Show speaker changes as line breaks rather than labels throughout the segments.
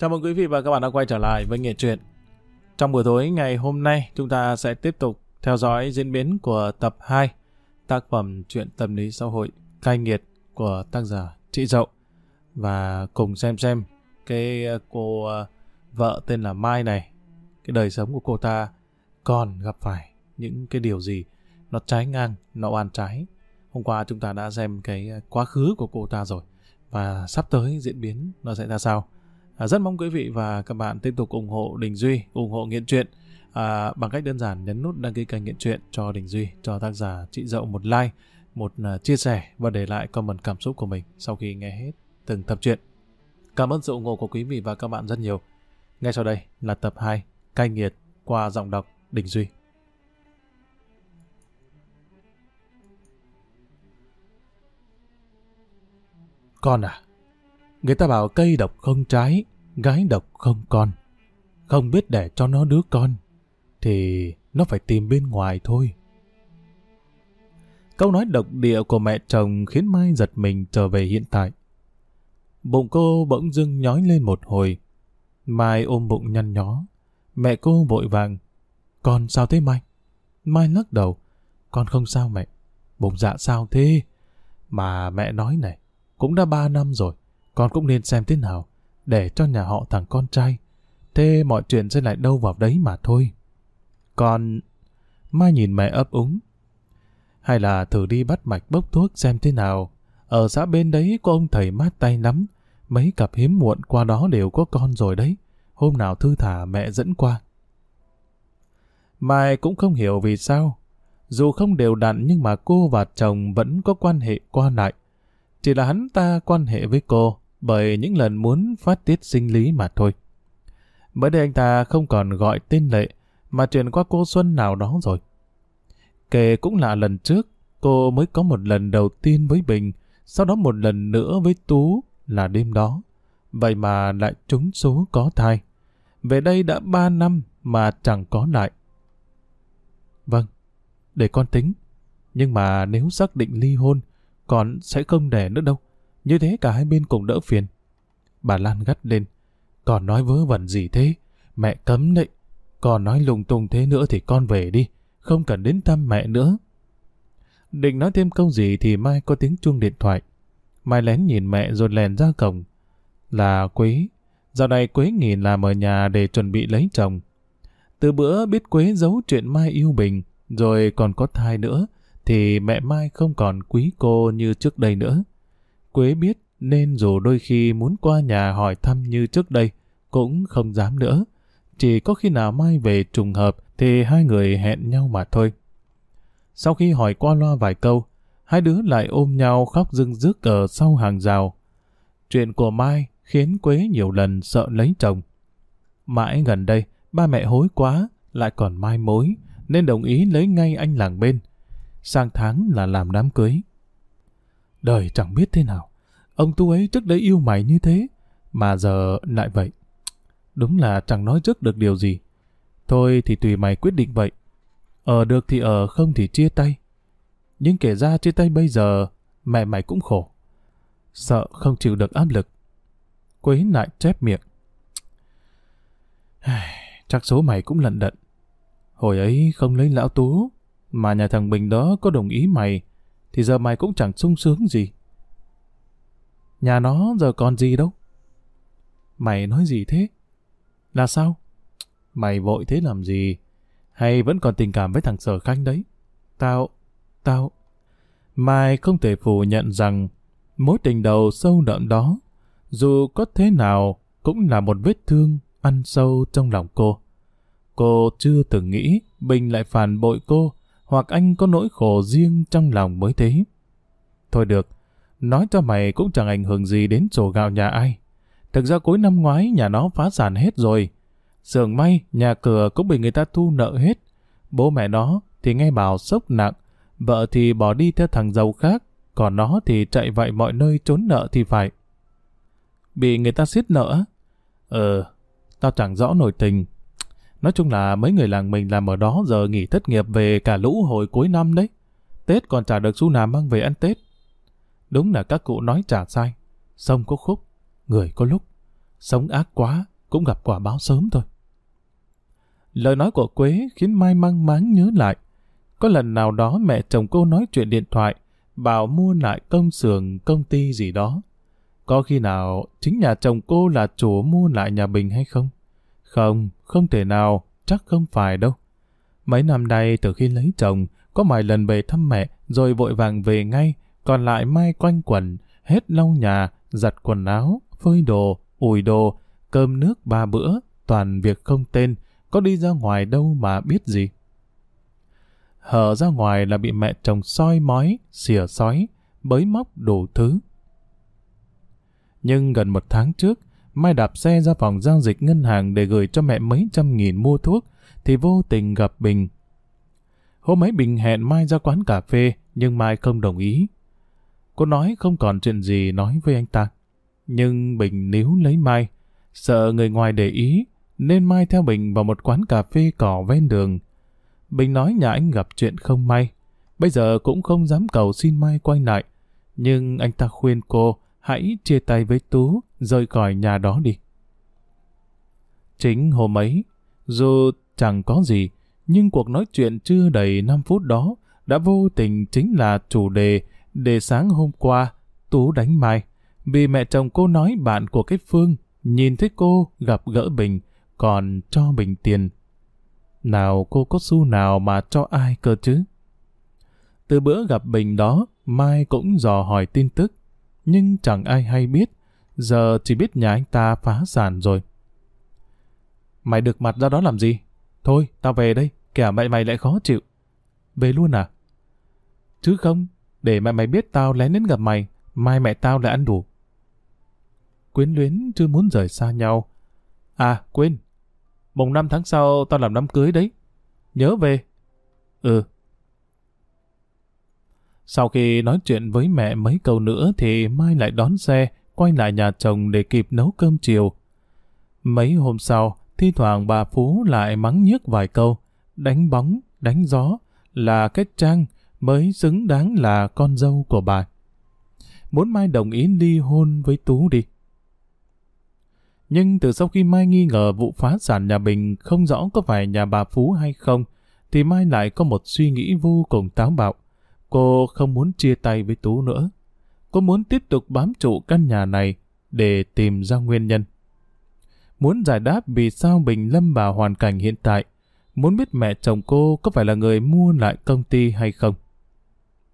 Chào mừng quý vị và các bạn đã quay trở lại với Nghệ Truyện. Trong buổi tối ngày hôm nay, chúng ta sẽ tiếp tục theo dõi diễn biến của tập 2 tác phẩm truyện tâm lý xã hội cai nghiệt của tác giả Trị Dậu và cùng xem xem cái ờ, cô ờ, vợ tên là Mai này, cái đời sống của cô ta còn gặp phải những cái điều gì nó trái ngang, nó oan trái. Hôm qua chúng ta đã xem cái ờ, quá khứ của cô ta rồi và sắp tới diễn biến nó sẽ ra sao. À, rất mong quý vị và các bạn tiếp tục ủng hộ Đình Duy, ủng hộ Nghiện Truyện à, bằng cách đơn giản nhấn nút đăng ký kênh Nghiện Truyện cho Đình Duy, cho tác giả chị Dậu một like, một uh, chia sẻ và để lại comment cảm xúc của mình sau khi nghe hết từng tập truyện. Cảm ơn sự ủng hộ của quý vị và các bạn rất nhiều. Ngay sau đây là tập 2, cai nghiệt qua giọng đọc Đình Duy. Con à, người ta bảo cây độc không trái, gái độc không con. Không biết để cho nó đứa con, thì nó phải tìm bên ngoài thôi. Câu nói độc địa của mẹ chồng khiến Mai giật mình trở về hiện tại. Bụng cô bỗng dưng nhói lên một hồi. Mai ôm bụng nhăn nhó. Mẹ cô vội vàng. Con sao thế Mai? Mai lắc đầu. Con không sao mẹ. Bụng dạ sao thế? Mà mẹ nói này, cũng đã ba năm rồi. Con cũng nên xem thế nào, để cho nhà họ thằng con trai. Thế mọi chuyện sẽ lại đâu vào đấy mà thôi. Còn Mai nhìn mẹ ấp úng. Hay là thử đi bắt mạch bốc thuốc xem thế nào. Ở xã bên đấy có ông thầy mát tay lắm. Mấy cặp hiếm muộn qua đó đều có con rồi đấy. Hôm nào thư thả mẹ dẫn qua. Mai cũng không hiểu vì sao. Dù không đều đặn nhưng mà cô và chồng vẫn có quan hệ qua lại. Chỉ là hắn ta quan hệ với cô bởi những lần muốn phát tiết sinh lý mà thôi. Mới đây anh ta không còn gọi tên Lệ mà chuyển qua cô Xuân nào đó rồi. Kể cũng là lần trước, cô mới có một lần đầu tiên với Bình, sau đó một lần nữa với Tú là đêm đó. Vậy mà lại trúng số có thai. Về đây đã ba năm mà chẳng có lại. Vâng, để con tính. Nhưng mà nếu xác định ly hôn, con sẽ không đẻ nữa đâu. Như thế cả hai bên cùng đỡ phiền. Bà Lan gắt lên. Còn nói vớ vẩn gì thế? Mẹ cấm đấy. Còn nói lung tung thế nữa thì con về đi. Không cần đến thăm mẹ nữa. Định nói thêm câu gì thì Mai có tiếng chuông điện thoại. Mai lén nhìn mẹ rồi lèn ra cổng. Là Quế. Dạo này Quế nghỉ làm ở nhà để chuẩn bị lấy chồng. Từ bữa biết Quế giấu chuyện Mai yêu Bình, rồi còn có thai nữa, thì mẹ Mai không còn quý cô như trước đây nữa. Quế biết nên dù đôi khi muốn qua nhà hỏi thăm như trước đây, cũng không dám nữa. Chỉ có khi nào Mai về trùng hợp thì hai người hẹn nhau mà thôi. Sau khi hỏi qua loa vài câu, hai đứa lại ôm nhau khóc rưng rức ở sau hàng rào. Chuyện của Mai khiến Quế nhiều lần sợ lấy chồng. Mãi gần đây, ba mẹ hối quá, lại còn mai mối, nên đồng ý lấy ngay anh làng bên. Sang tháng là làm đám cưới. Đời chẳng biết thế nào. Ông tu ấy trước đấy yêu mày như thế, mà giờ lại vậy. Đúng là chẳng nói trước được điều gì. Thôi thì tùy mày quyết định vậy. Ở được thì ở, không thì chia tay. Nhưng kể ra chia tay bây giờ, mẹ mày cũng khổ. Sợ không chịu được áp lực. Quấy lại chép miệng. Chắc số mày cũng lận đận. Hồi ấy không lấy lão tú, mà nhà thằng Bình đó có đồng ý mày, thì giờ mày cũng chẳng sung sướng gì. Nhà nó giờ còn gì đâu. Mày nói gì thế? Là sao? Mày vội thế làm gì? Hay vẫn còn tình cảm với thằng Sở Khanh đấy? Tao... Tao... Mai không thể phủ nhận rằng mối tình đầu sâu đậm đó, dù có thế nào, cũng là một vết thương ăn sâu trong lòng cô. Cô chưa từng nghĩ Bình lại phản bội cô, hoặc anh có nỗi khổ riêng trong lòng mới thế. Thôi được, nói cho mày cũng chẳng ảnh hưởng gì đến sổ gạo nhà ai. Thực ra cuối năm ngoái nhà nó phá sản hết rồi. Sưởng may, nhà cửa cũng bị người ta thu nợ hết. Bố mẹ nó thì nghe bảo sốc nặng, vợ thì bỏ đi theo thằng giàu khác, còn nó thì chạy vậy mọi nơi trốn nợ thì phải. Bị người ta xiết nợ? Ờ, tao chẳng rõ nổi tình. Nói chung là mấy người làng mình làm ở đó giờ nghỉ thất nghiệp về cả lũ hồi cuối năm đấy. Tết còn trả được xu nào mang về ăn Tết. Đúng là các cụ nói trả sai. Sông có khúc, người có lúc. Sống ác quá cũng gặp quả báo sớm thôi. Lời nói của Quế khiến Mai mang máng nhớ lại. Có lần nào đó mẹ chồng cô nói chuyện điện thoại, bảo mua lại công xưởng công ty gì đó. Có khi nào chính nhà chồng cô là chủ mua lại nhà Bình hay không? Không, không thể nào, chắc không phải đâu. Mấy năm nay từ khi lấy chồng, có vài lần về thăm mẹ rồi vội vàng về ngay, còn lại Mai quanh quẩn, hết lau nhà, giặt quần áo, phơi đồ, ủi đồ, cơm nước ba bữa, toàn việc không tên, có đi ra ngoài đâu mà biết gì. Hở ra ngoài là bị mẹ chồng soi mói, xỉa sói, bới móc đủ thứ. Nhưng gần một tháng trước, Mai đạp xe ra phòng giao dịch ngân hàng để gửi cho mẹ mấy trăm nghìn mua thuốc, thì vô tình gặp Bình. Hôm ấy Bình hẹn Mai ra quán cà phê, nhưng Mai không đồng ý. Cô nói không còn chuyện gì nói với anh ta. Nhưng Bình níu lấy Mai, sợ người ngoài để ý, nên Mai theo Bình vào một quán cà phê cỏ ven đường. Bình nói nhà anh gặp chuyện không may, bây giờ cũng không dám cầu xin Mai quay lại. Nhưng anh ta khuyên cô hãy chia tay với Tú, rời khỏi nhà đó đi. Chính hôm ấy, dù chẳng có gì, nhưng cuộc nói chuyện chưa đầy 5 phút đó đã vô tình chính là chủ đề để sáng hôm qua Tú đánh Mai. Vì mẹ chồng cô nói bạn của cái Phương nhìn thấy cô gặp gỡ Bình còn cho Bình tiền. Nào cô có xu nào mà cho ai cơ chứ? Từ bữa gặp Bình đó, Mai cũng dò hỏi tin tức, nhưng chẳng ai hay biết, giờ chỉ biết nhà anh ta phá sản rồi. Mày được mặt ra đó làm gì? Thôi, tao về đây, kẻ mẹ mày lại khó chịu. Về luôn à? Chứ không, để mẹ mày biết tao lén đến gặp mày, mai mẹ tao lại ăn đủ. Quyến luyến chưa muốn rời xa nhau. À, quên, mùng 5 tháng sau tao làm đám cưới đấy. Nhớ về. Ừ. Sau khi nói chuyện với mẹ mấy câu nữa thì Mai lại đón xe, quay lại nhà chồng để kịp nấu cơm chiều. Mấy hôm sau, thi thoảng bà Phú lại mắng nhiếc vài câu, đánh bóng, đánh gió, là cái trang mới xứng đáng là con dâu của bà. Muốn Mai đồng ý ly hôn với Tú đi. Nhưng từ sau khi Mai nghi ngờ vụ phá sản nhà Bình không rõ có phải nhà bà Phú hay không, thì Mai lại có một suy nghĩ vô cùng táo bạo. Cô không muốn chia tay với Tú nữa. Cô muốn tiếp tục bám trụ căn nhà này để tìm ra nguyên nhân. Muốn giải đáp vì sao Bình lâm vào hoàn cảnh hiện tại. Muốn biết mẹ chồng cô có phải là người mua lại công ty hay không.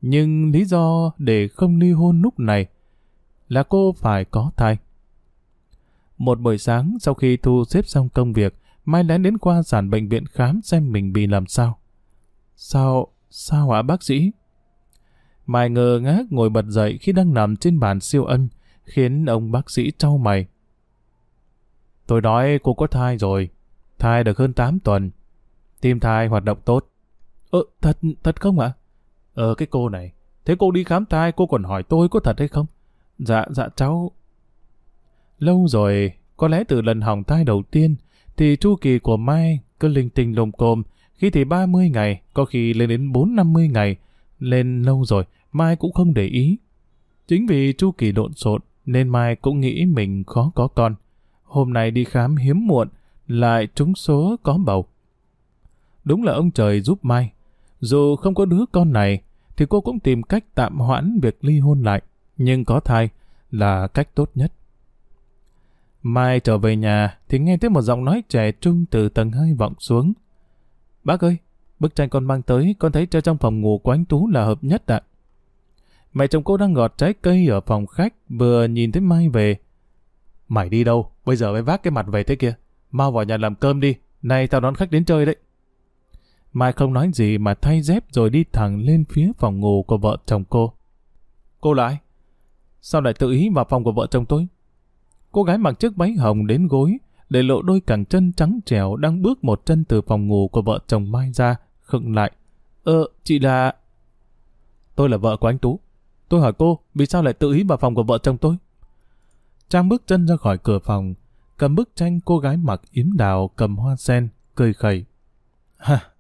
Nhưng lý do để không ly hôn lúc này là cô phải có thai. Một buổi sáng sau khi thu xếp xong công việc, Mai lén đến qua sản bệnh viện khám xem mình bị làm sao. Sao, sao hả bác sĩ? Mai ngờ ngác ngồi bật dậy khi đang nằm trên bàn siêu âm khiến ông bác sĩ trao mày. Tôi nói cô có thai rồi, thai được hơn 8 tuần. Tim thai hoạt động tốt. Ờ, thật, thật không ạ? Ờ, cái cô này, thế cô đi khám thai cô còn hỏi tôi có thật hay không? Dạ, dạ cháu, Lâu rồi, có lẽ từ lần hỏng thai đầu tiên, thì chu kỳ của Mai cứ linh tinh lồm cồm, khi thì 30 ngày, có khi lên đến 4-50 ngày. Lên lâu rồi, Mai cũng không để ý. Chính vì chu kỳ lộn xộn, nên Mai cũng nghĩ mình khó có con. Hôm nay đi khám hiếm muộn, lại trúng số có bầu. Đúng là ông trời giúp Mai. Dù không có đứa con này, thì cô cũng tìm cách tạm hoãn việc ly hôn lại. Nhưng có thai là cách tốt nhất. Mai trở về nhà thì nghe thấy một giọng nói trẻ trung từ tầng 2 vọng xuống. Bác ơi, bức tranh con mang tới con thấy treo trong phòng ngủ của anh Tú là hợp nhất ạ. Mẹ chồng cô đang gọt trái cây ở phòng khách vừa nhìn thấy Mai về. Mày đi đâu? Bây giờ mới vác cái mặt về thế kia. Mau vào nhà làm cơm đi. Nay tao đón khách đến chơi đấy. Mai không nói gì mà thay dép rồi đi thẳng lên phía phòng ngủ của vợ chồng cô. Cô là ai? Sao lại tự ý vào phòng của vợ chồng tôi? Cô gái mặc chiếc váy hồng đến gối, để lộ đôi cẳng chân trắng trẻo đang bước một chân từ phòng ngủ của vợ chồng Mai ra, khựng lại. Ờ, chị là... Tôi là vợ của anh Tú. Tôi hỏi cô, vì sao lại tự ý vào phòng của vợ chồng tôi? Trang bước chân ra khỏi cửa phòng, cầm bức tranh cô gái mặc yếm đào cầm hoa sen, cười khẩy. Ha!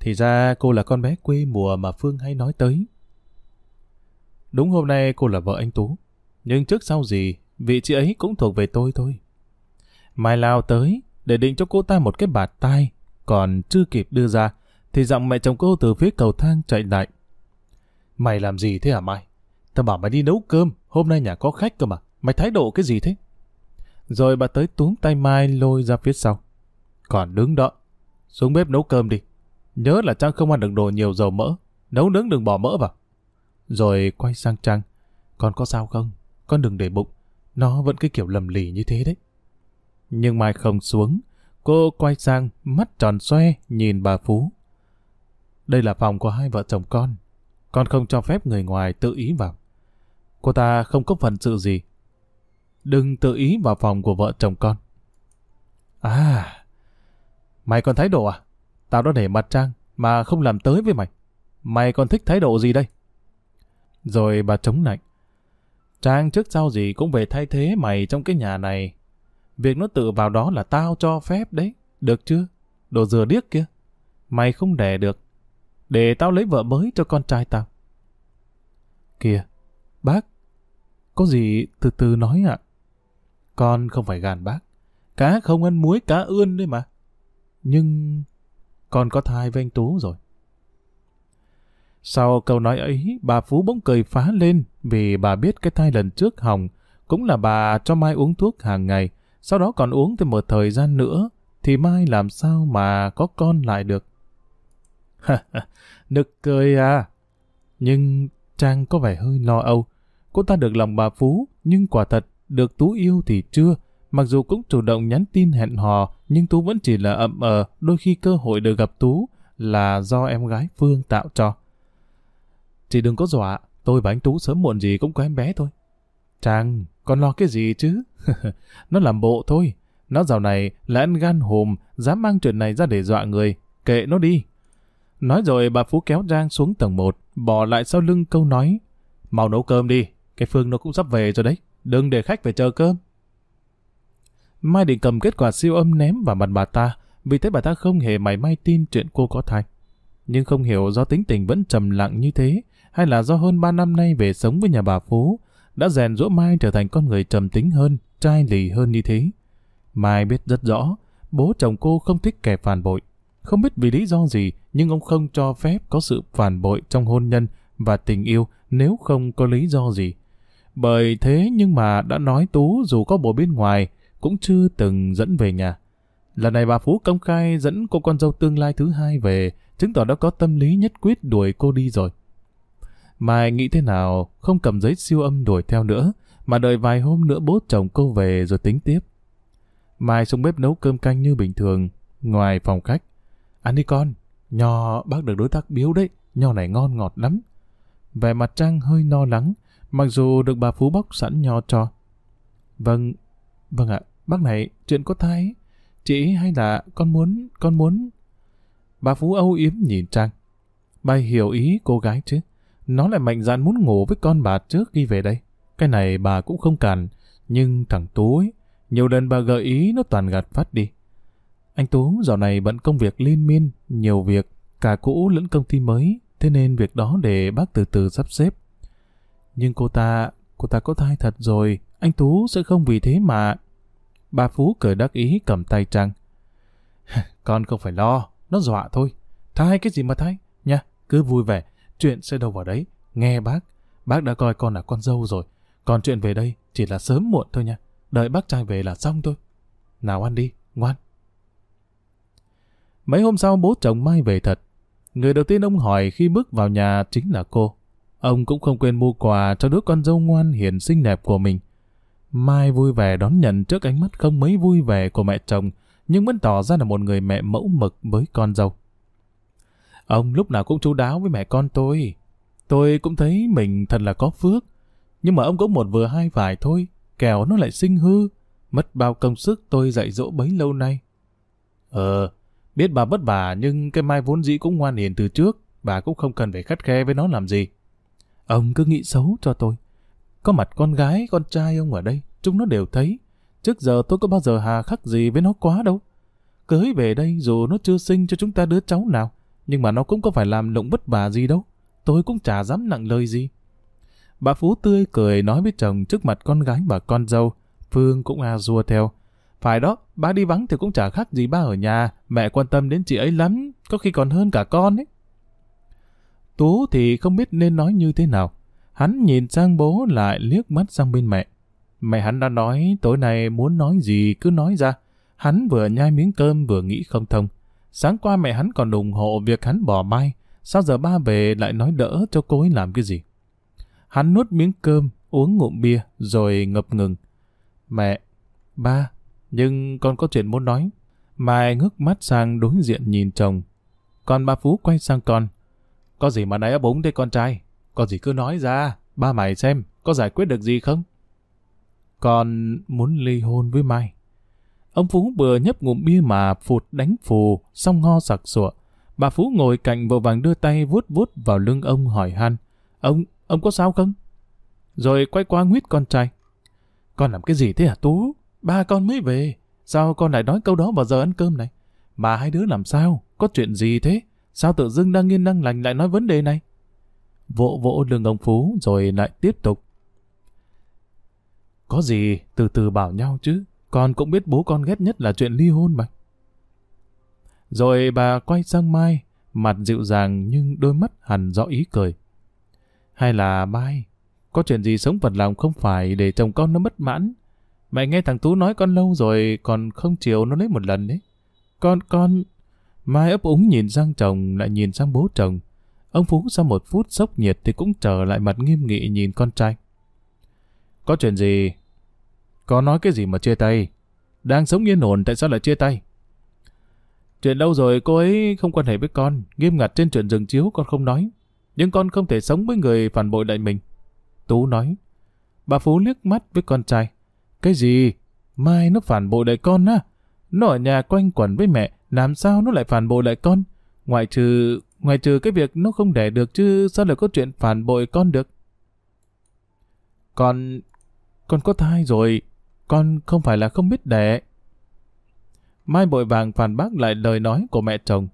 Thì ra cô là con bé quê mùa mà Phương hay nói tới. Đúng hôm nay cô là vợ anh Tú. Nhưng trước sau gì vị trí ấy cũng thuộc về tôi thôi. Mai lao tới, để định cho cô ta một cái bạt tai, còn chưa kịp đưa ra, thì giọng mẹ chồng cô từ phía cầu thang chạy lại. Mày làm gì thế hả Mai? Tao bảo mày đi nấu cơm, hôm nay nhà có khách cơ mà, mày thái độ cái gì thế? Rồi bà tới túm tay Mai lôi ra phía sau. Còn đứng đó, xuống bếp nấu cơm đi. Nhớ là Trang không ăn được đồ nhiều dầu mỡ, nấu nướng đừng bỏ mỡ vào. Rồi quay sang Trang, con có sao không? Con đừng để bụng, nó vẫn cái kiểu lầm lì như thế đấy. Nhưng Mai không xuống, cô quay sang, mắt tròn xoe, nhìn bà Phú. Đây là phòng của hai vợ chồng con, con không cho phép người ngoài tự ý vào. Cô ta không có phần sự gì. Đừng tự ý vào phòng của vợ chồng con. À, mày còn thái độ à? Tao đã để mặt Trang mà không làm tới với mày. Mày còn thích thái độ gì đây? Rồi bà chống lạnh. Trang trước sau gì cũng về thay thế mày trong cái nhà này. Việc nó tự vào đó là tao cho phép đấy. Được chưa? Đồ dừa điếc kia. Mày không đẻ được. Để tao lấy vợ mới cho con trai tao. Kìa, bác. Có gì từ từ nói ạ? Con không phải gàn bác. Cá không ăn muối cá ươn đấy mà. Nhưng con có thai với anh Tú rồi. Sau câu nói ấy, bà Phú bỗng cười phá lên vì bà biết cái thai lần trước hỏng cũng là bà cho Mai uống thuốc hàng ngày, sau đó còn uống thêm một thời gian nữa, thì Mai làm sao mà có con lại được. Nực cười à. Nhưng Trang có vẻ hơi lo âu. Cô ta được lòng bà Phú, nhưng quả thật, được Tú yêu thì chưa. Mặc dù cũng chủ động nhắn tin hẹn hò, nhưng Tú vẫn chỉ là ậm ờ, đôi khi cơ hội được gặp Tú là do em gái Phương tạo cho. Chị đừng có dọa, tôi và anh Tú sớm muộn gì cũng có em bé thôi. Trang, còn lo cái gì chứ? nó làm bộ thôi. Nó dạo này là ăn gan hùm, dám mang chuyện này ra để dọa người. Kệ nó đi. Nói rồi bà Phú kéo giang xuống tầng 1, bỏ lại sau lưng câu nói. Mau nấu cơm đi, cái Phương nó cũng sắp về rồi đấy. Đừng để khách phải chờ cơm. Mai định cầm kết quả siêu âm ném vào mặt bà ta, vì thế bà ta không hề mảy may tin chuyện cô có thai. Nhưng không hiểu do tính tình vẫn trầm lặng như thế, hay là do hơn 3 năm nay về sống với nhà bà Phú, đã rèn rũa Mai trở thành con người trầm tính hơn, trai lì hơn như thế. Mai biết rất rõ, bố chồng cô không thích kẻ phản bội. Không biết vì lý do gì, nhưng ông không cho phép có sự phản bội trong hôn nhân và tình yêu nếu không có lý do gì. Bởi thế nhưng mà đã nói Tú dù có bố bên ngoài, cũng chưa từng dẫn về nhà. Lần này bà Phú công khai dẫn cô con dâu tương lai thứ hai về, chứng tỏ đã có tâm lý nhất quyết đuổi cô đi rồi. Mai nghĩ thế nào, không cầm giấy siêu âm đuổi theo nữa, mà đợi vài hôm nữa bố chồng cô về rồi tính tiếp. Mai xuống bếp nấu cơm canh như bình thường, ngoài phòng khách. Ăn đi con, nho bác được đối tác biếu đấy, nho này ngon ngọt lắm. Vẻ mặt Trang hơi no lắng, mặc dù được bà Phú bóc sẵn nho cho. Vâng, vâng ạ, bác này, chuyện có thai Chị hay là con muốn, con muốn... Bà Phú âu yếm nhìn Trang. Bà hiểu ý cô gái chứ. Nó lại mạnh dạn muốn ngủ với con bà trước khi về đây. Cái này bà cũng không cản. Nhưng thằng Tú ấy, nhiều lần bà gợi ý nó toàn gạt phát đi. Anh Tú dạo này bận công việc liên miên, nhiều việc, cả cũ lẫn công ty mới, thế nên việc đó để bác từ từ sắp xếp. Nhưng cô ta, cô ta có thai thật rồi, anh Tú sẽ không vì thế mà... Bà Phú cười đắc ý cầm tay Trang. Con không phải lo, nó dọa thôi. Thai cái gì mà thai, nha, cứ vui vẻ, chuyện sẽ đâu vào đấy. Nghe bác, bác đã coi con là con dâu rồi. Còn chuyện về đây chỉ là sớm muộn thôi nha. Đợi bác trai về là xong thôi. Nào ăn đi, ngoan. Mấy hôm sau bố chồng Mai về thật. Người đầu tiên ông hỏi khi bước vào nhà chính là cô. Ông cũng không quên mua quà cho đứa con dâu ngoan hiền xinh đẹp của mình. Mai vui vẻ đón nhận trước ánh mắt không mấy vui vẻ của mẹ chồng, nhưng vẫn tỏ ra là một người mẹ mẫu mực với con dâu. Ông lúc nào cũng chú đáo với mẹ con tôi. Tôi cũng thấy mình thật là có phước. Nhưng mà ông cũng một vừa hai vài thôi, kẻo nó lại sinh hư. Mất bao công sức tôi dạy dỗ bấy lâu nay. Ờ, biết bà bất bà nhưng cái mai vốn dĩ cũng ngoan hiền từ trước, bà cũng không cần phải khắt khe với nó làm gì. Ông cứ nghĩ xấu cho tôi. Có mặt con gái, con trai ông ở đây, chúng nó đều thấy. Trước giờ tôi có bao giờ hà khắc gì với nó quá đâu. Cưới về đây dù nó chưa sinh cho chúng ta đứa cháu nào, nhưng mà nó cũng có phải làm lụng vất vả gì đâu. Tôi cũng chả dám nặng lời gì. Bà Phú tươi cười nói với chồng trước mặt con gái và con dâu. Phương cũng a à theo. Phải đó, ba đi vắng thì cũng chả khác gì ba ở nhà, mẹ quan tâm đến chị ấy lắm, có khi còn hơn cả con ấy. Tú thì không biết nên nói như thế nào. Hắn nhìn sang bố lại liếc mắt sang bên mẹ. Mẹ hắn đã nói tối nay muốn nói gì cứ nói ra. Hắn vừa nhai miếng cơm vừa nghĩ không thông. Sáng qua mẹ hắn còn ủng hộ việc hắn bỏ mai. Sao giờ ba về lại nói đỡ cho cô ấy làm cái gì? Hắn nuốt miếng cơm, uống ngụm bia, rồi ngập ngừng. Mẹ, ba, nhưng con có chuyện muốn nói. Mai ngước mắt sang đối diện nhìn chồng. Còn bà Phú quay sang con. Có gì mà nãy ấp úng thế con trai? Có gì cứ nói ra, ba mày xem, có giải quyết được gì không? Con muốn ly hôn với Mai. Ông Phú vừa nhấp ngụm bia mà phụt đánh phù, xong ngo sặc sụa. Bà Phú ngồi cạnh vội vàng đưa tay vuốt vuốt vào lưng ông hỏi han. Ông, ông có sao không? Rồi quay qua nguyết con trai. Con làm cái gì thế hả Tú? Ba con mới về. Sao con lại nói câu đó vào giờ ăn cơm này? Mà hai đứa làm sao? Có chuyện gì thế? Sao tự dưng đang yên đang lành lại nói vấn đề này? Vỗ vỗ lưng ông Phú rồi lại tiếp tục. Có gì từ từ bảo nhau chứ. Con cũng biết bố con ghét nhất là chuyện ly hôn mà. Rồi bà quay sang Mai, mặt dịu dàng nhưng đôi mắt hẳn rõ ý cười. Hay là Mai, có chuyện gì sống vật lòng không phải để chồng con nó mất mãn. Mẹ nghe thằng Tú nói con lâu rồi còn không chiều nó lấy một lần đấy. Con, con... Mai ấp úng nhìn sang chồng lại nhìn sang bố chồng. Ông Phú sau một phút sốc nhiệt thì cũng trở lại mặt nghiêm nghị nhìn con trai. Có chuyện gì? Có nói cái gì mà chia tay? Đang sống yên ổn tại sao lại chia tay? Chuyện lâu rồi cô ấy không quan hệ với con, nghiêm ngặt trên chuyện rừng chiếu con không nói. Nhưng con không thể sống với người phản bội lại mình. Tú nói. Bà Phú liếc mắt với con trai. Cái gì? Mai nó phản bội lại con á? Nó ở nhà quanh quẩn với mẹ, làm sao nó lại phản bội lại con? Ngoại trừ ngoài trừ cái việc nó không đẻ được chứ sao lại có chuyện phản bội con được? Con... con có thai rồi, con không phải là không biết đẻ. Mai bội vàng phản bác lại lời nói của mẹ chồng.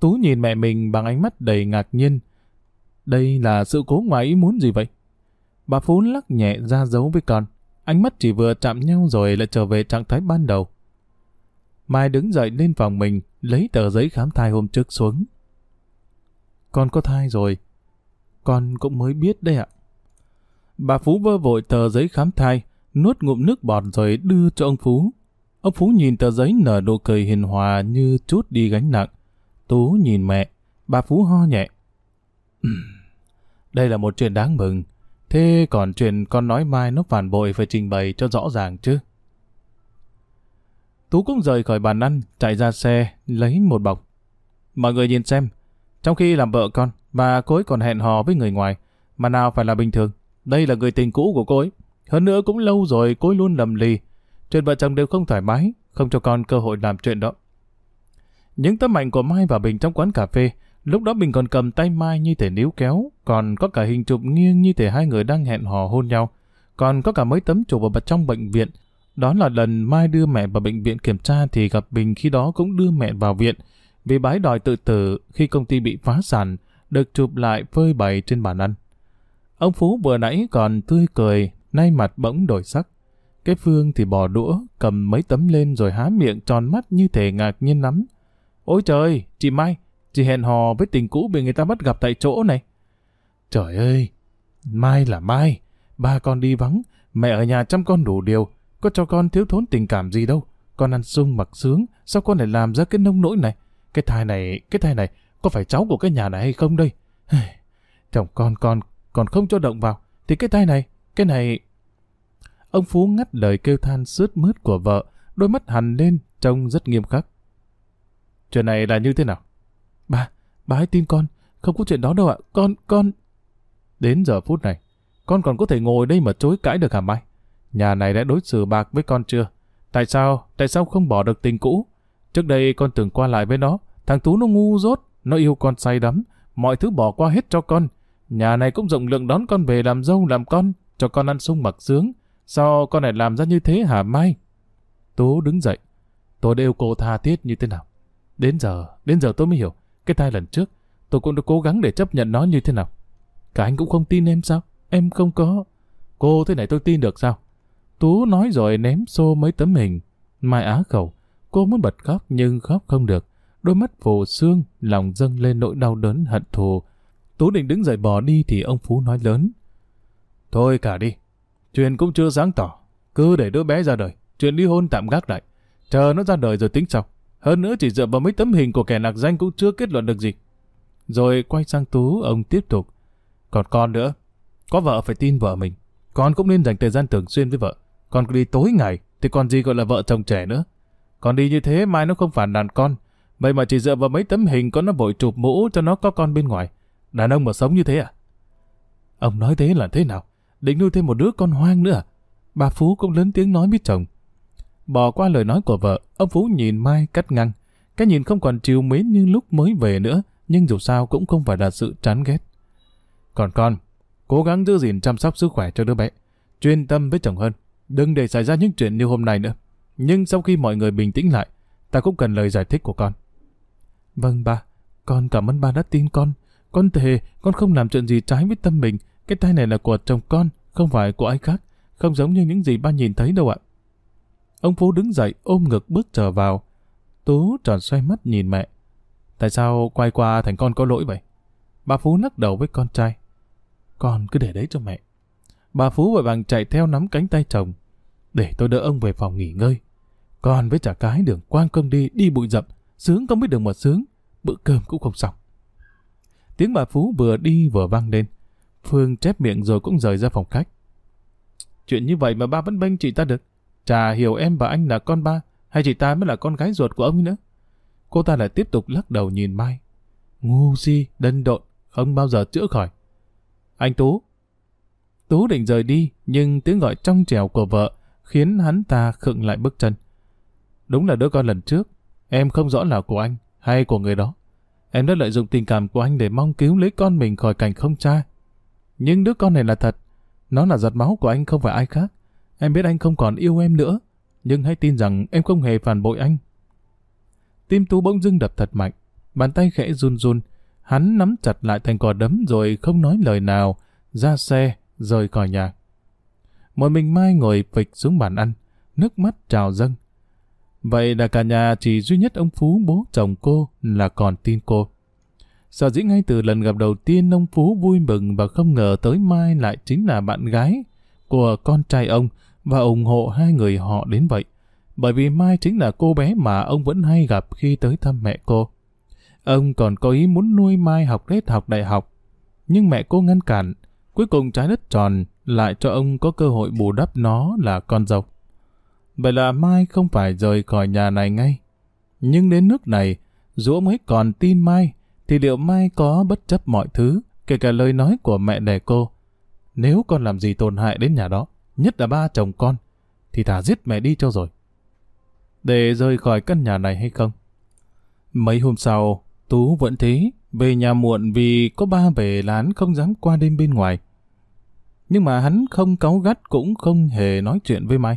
Tú nhìn mẹ mình bằng ánh mắt đầy ngạc nhiên. Đây là sự cố ngoài ý muốn gì vậy? Bà Phú lắc nhẹ ra dấu với con. Ánh mắt chỉ vừa chạm nhau rồi lại trở về trạng thái ban đầu. Mai đứng dậy lên phòng mình, lấy tờ giấy khám thai hôm trước xuống. Con có thai rồi. Con cũng mới biết đấy ạ. Bà Phú vơ vội tờ giấy khám thai, nuốt ngụm nước bọt rồi đưa cho ông Phú. Ông Phú nhìn tờ giấy nở nụ cười hiền hòa như chút đi gánh nặng. Tú nhìn mẹ, bà Phú ho nhẹ. Đây là một chuyện đáng mừng. Thế còn chuyện con nói mai nó phản bội phải trình bày cho rõ ràng chứ. Tú cũng rời khỏi bàn ăn, chạy ra xe, lấy một bọc. Mọi người nhìn xem, trong khi làm vợ con, bà cô ấy còn hẹn hò với người ngoài, mà nào phải là bình thường. Đây là người tình cũ của cô ấy. Hơn nữa cũng lâu rồi cô luôn lầm lì. Chuyện vợ chồng đều không thoải mái, không cho con cơ hội làm chuyện đó. Những tấm ảnh của Mai và Bình trong quán cà phê, lúc đó Bình còn cầm tay Mai như thể níu kéo, còn có cả hình chụp nghiêng như thể hai người đang hẹn hò hôn nhau. Còn có cả mấy tấm chụp ở trong bệnh viện. Đó là lần Mai đưa mẹ vào bệnh viện kiểm tra thì gặp Bình khi đó cũng đưa mẹ vào viện. Vì bái đòi tự tử khi công ty bị phá sản, được chụp lại phơi bày trên bàn ăn. Ông Phú vừa nãy còn tươi cười, nay mặt bỗng đổi sắc. Cái Phương thì bỏ đũa, cầm mấy tấm lên rồi há miệng tròn mắt như thể ngạc nhiên lắm. Ôi trời, chị Mai, chị hẹn hò với tình cũ bị người ta bắt gặp tại chỗ này. Trời ơi, Mai là Mai, ba con đi vắng, mẹ ở nhà chăm con đủ điều, có cho con thiếu thốn tình cảm gì đâu. Con ăn sung mặc sướng, sao con lại làm ra cái nông nỗi này? Cái thai này, cái thai này, có phải cháu của cái nhà này hay không đây? Chồng con con còn không cho động vào, thì cái thai này, cái này... Ông Phú ngắt lời kêu than sướt mướt của vợ, đôi mắt hằn lên, trông rất nghiêm khắc. Chuyện này là như thế nào? Bà, bà hãy tin con, không có chuyện đó đâu ạ, con, con... Đến giờ phút này, con còn có thể ngồi đây mà chối cãi được hả Mai? Nhà này đã đối xử bạc với con chưa? Tại sao, tại sao không bỏ được tình cũ? Trước đây con từng qua lại với nó, thằng Tú nó ngu dốt, nó yêu con say đắm, mọi thứ bỏ qua hết cho con. Nhà này cũng rộng lượng đón con về làm dâu làm con, cho con ăn sung mặc sướng. Sao con lại làm ra như thế hả Mai? Tú đứng dậy. Tôi đều yêu cô tha thiết như thế nào? Đến giờ, đến giờ tôi mới hiểu. Cái thai lần trước, tôi cũng đã cố gắng để chấp nhận nó như thế nào. Cả anh cũng không tin em sao? Em không có. Cô thế này tôi tin được sao? Tú nói rồi ném xô mấy tấm hình. Mai á khẩu, cô muốn bật khóc nhưng khóc không được. Đôi mắt phù xương, lòng dâng lên nỗi đau đớn hận thù. Tú định đứng dậy bỏ đi thì ông Phú nói lớn. Thôi cả đi, chuyện cũng chưa sáng tỏ. Cứ để đứa bé ra đời, chuyện ly hôn tạm gác lại. Chờ nó ra đời rồi tính sau. Hơn nữa chỉ dựa vào mấy tấm hình của kẻ nạc danh cũng chưa kết luận được gì. Rồi quay sang Tú, ông tiếp tục. Còn con nữa, có vợ phải tin vợ mình. Con cũng nên dành thời gian thường xuyên với vợ. Con cứ đi tối ngày, thì còn gì gọi là vợ chồng trẻ nữa. Còn đi như thế mai nó không phản đàn con. Vậy mà chỉ dựa vào mấy tấm hình con nó vội chụp mũ cho nó có con bên ngoài. Đàn ông mà sống như thế à? Ông nói thế là thế nào? Định nuôi thêm một đứa con hoang nữa à? Bà Phú cũng lớn tiếng nói với chồng. Bỏ qua lời nói của vợ, ông Phú nhìn Mai cắt ngang. Cái nhìn không còn chiều mến như lúc mới về nữa, nhưng dù sao cũng không phải là sự chán ghét. Còn con, cố gắng giữ gìn chăm sóc sức khỏe cho đứa bé. Chuyên tâm với chồng hơn. Đừng để xảy ra những chuyện như hôm nay nữa. Nhưng sau khi mọi người bình tĩnh lại, ta cũng cần lời giải thích của con. Vâng ba, con cảm ơn ba đã tin con. Con thề, con không làm chuyện gì trái với tâm mình. Cái tay này là của chồng con, không phải của ai khác. Không giống như những gì ba nhìn thấy đâu ạ. Ông Phú đứng dậy ôm ngực bước trở vào. Tú tròn xoay mắt nhìn mẹ. Tại sao quay qua thành con có lỗi vậy? Bà Phú lắc đầu với con trai. Con cứ để đấy cho mẹ. Bà Phú vội vàng chạy theo nắm cánh tay chồng. Để tôi đỡ ông về phòng nghỉ ngơi. Con với trả cái đường quang công đi, đi bụi rậm. Sướng không biết đường mà sướng. Bữa cơm cũng không xong. Tiếng bà Phú vừa đi vừa vang lên. Phương chép miệng rồi cũng rời ra phòng khách. Chuyện như vậy mà ba vẫn bênh chị ta được. Chả hiểu em và anh là con ba, hay chị ta mới là con gái ruột của ông nữa. Cô ta lại tiếp tục lắc đầu nhìn Mai. Ngu si, đần độn, không bao giờ chữa khỏi. Anh Tú. Tú định rời đi, nhưng tiếng gọi trong trèo của vợ khiến hắn ta khựng lại bước chân. Đúng là đứa con lần trước, em không rõ là của anh hay của người đó. Em đã lợi dụng tình cảm của anh để mong cứu lấy con mình khỏi cảnh không cha. Nhưng đứa con này là thật, nó là giọt máu của anh không phải ai khác. Em biết anh không còn yêu em nữa, nhưng hãy tin rằng em không hề phản bội anh. Tim Tú bỗng dưng đập thật mạnh, bàn tay khẽ run run, hắn nắm chặt lại thành cò đấm rồi không nói lời nào, ra xe, rời khỏi nhà. Một mình Mai ngồi phịch xuống bàn ăn, nước mắt trào dâng. Vậy là cả nhà chỉ duy nhất ông Phú bố chồng cô là còn tin cô. Sở dĩ ngay từ lần gặp đầu tiên ông Phú vui mừng và không ngờ tới Mai lại chính là bạn gái của con trai ông và ủng hộ hai người họ đến vậy. Bởi vì Mai chính là cô bé mà ông vẫn hay gặp khi tới thăm mẹ cô. Ông còn có ý muốn nuôi Mai học hết học đại học. Nhưng mẹ cô ngăn cản. Cuối cùng trái đất tròn lại cho ông có cơ hội bù đắp nó là con dâu. Vậy là Mai không phải rời khỏi nhà này ngay. Nhưng đến nước này, dù ông ấy còn tin Mai, thì liệu Mai có bất chấp mọi thứ, kể cả lời nói của mẹ đẻ cô. Nếu con làm gì tổn hại đến nhà đó, nhất là ba chồng con, thì thả giết mẹ đi cho rồi. Để rời khỏi căn nhà này hay không? Mấy hôm sau, Tú vẫn thế, về nhà muộn vì có ba về là hắn không dám qua đêm bên ngoài. Nhưng mà hắn không cáu gắt cũng không hề nói chuyện với Mai.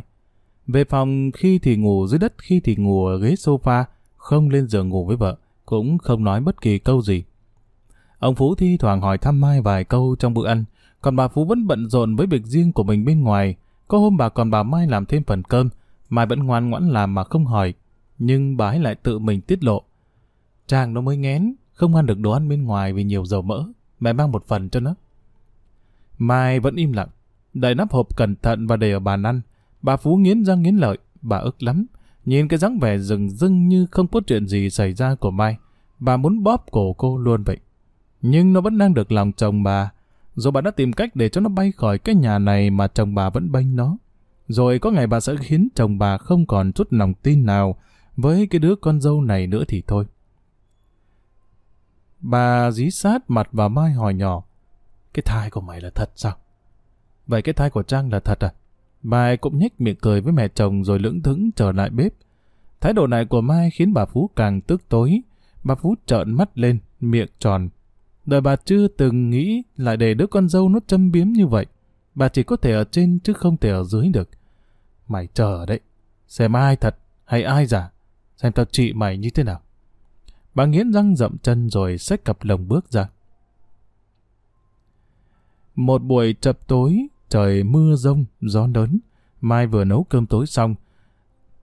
Về phòng khi thì ngủ dưới đất khi thì ngủ ở ghế sofa, không lên giường ngủ với vợ, cũng không nói bất kỳ câu gì. Ông Phú thi thoảng hỏi thăm Mai vài câu trong bữa ăn, còn bà Phú vẫn bận rộn với việc riêng của mình bên ngoài. Có hôm bà còn bà Mai làm thêm phần cơm, Mai vẫn ngoan ngoãn làm mà không hỏi, nhưng bà ấy lại tự mình tiết lộ. Chàng nó mới ngén, không ăn được đồ ăn bên ngoài vì nhiều dầu mỡ, mẹ mang một phần cho nó. Mai vẫn im lặng, đậy nắp hộp cẩn thận và để ở bàn ăn. Bà Phú nghiến răng nghiến lợi, bà ức lắm. Nhìn cái dáng vẻ rừng rưng như không có chuyện gì xảy ra của Mai, bà muốn bóp cổ cô luôn vậy. Nhưng nó vẫn đang được lòng chồng bà, rồi bà đã tìm cách để cho nó bay khỏi cái nhà này mà chồng bà vẫn bênh nó. Rồi có ngày bà sẽ khiến chồng bà không còn chút lòng tin nào với cái đứa con dâu này nữa thì thôi. Bà dí sát mặt vào Mai hỏi nhỏ. Cái thai của mày là thật sao? Vậy cái thai của Trang là thật à? Mai cũng nhếch miệng cười với mẹ chồng rồi lưỡng thững trở lại bếp. Thái độ này của Mai khiến bà Phú càng tức tối. Bà Phú trợn mắt lên, miệng tròn. Đời bà chưa từng nghĩ lại để đứa con dâu nó châm biếm như vậy. Bà chỉ có thể ở trên chứ không thể ở dưới được. Mày chờ đấy. Xem ai thật hay ai giả. Xem tao trị mày như thế nào. Bà nghiến răng rậm chân rồi xách cặp lồng bước ra. Một buổi chập tối, trời mưa rông, gió lớn. Mai vừa nấu cơm tối xong.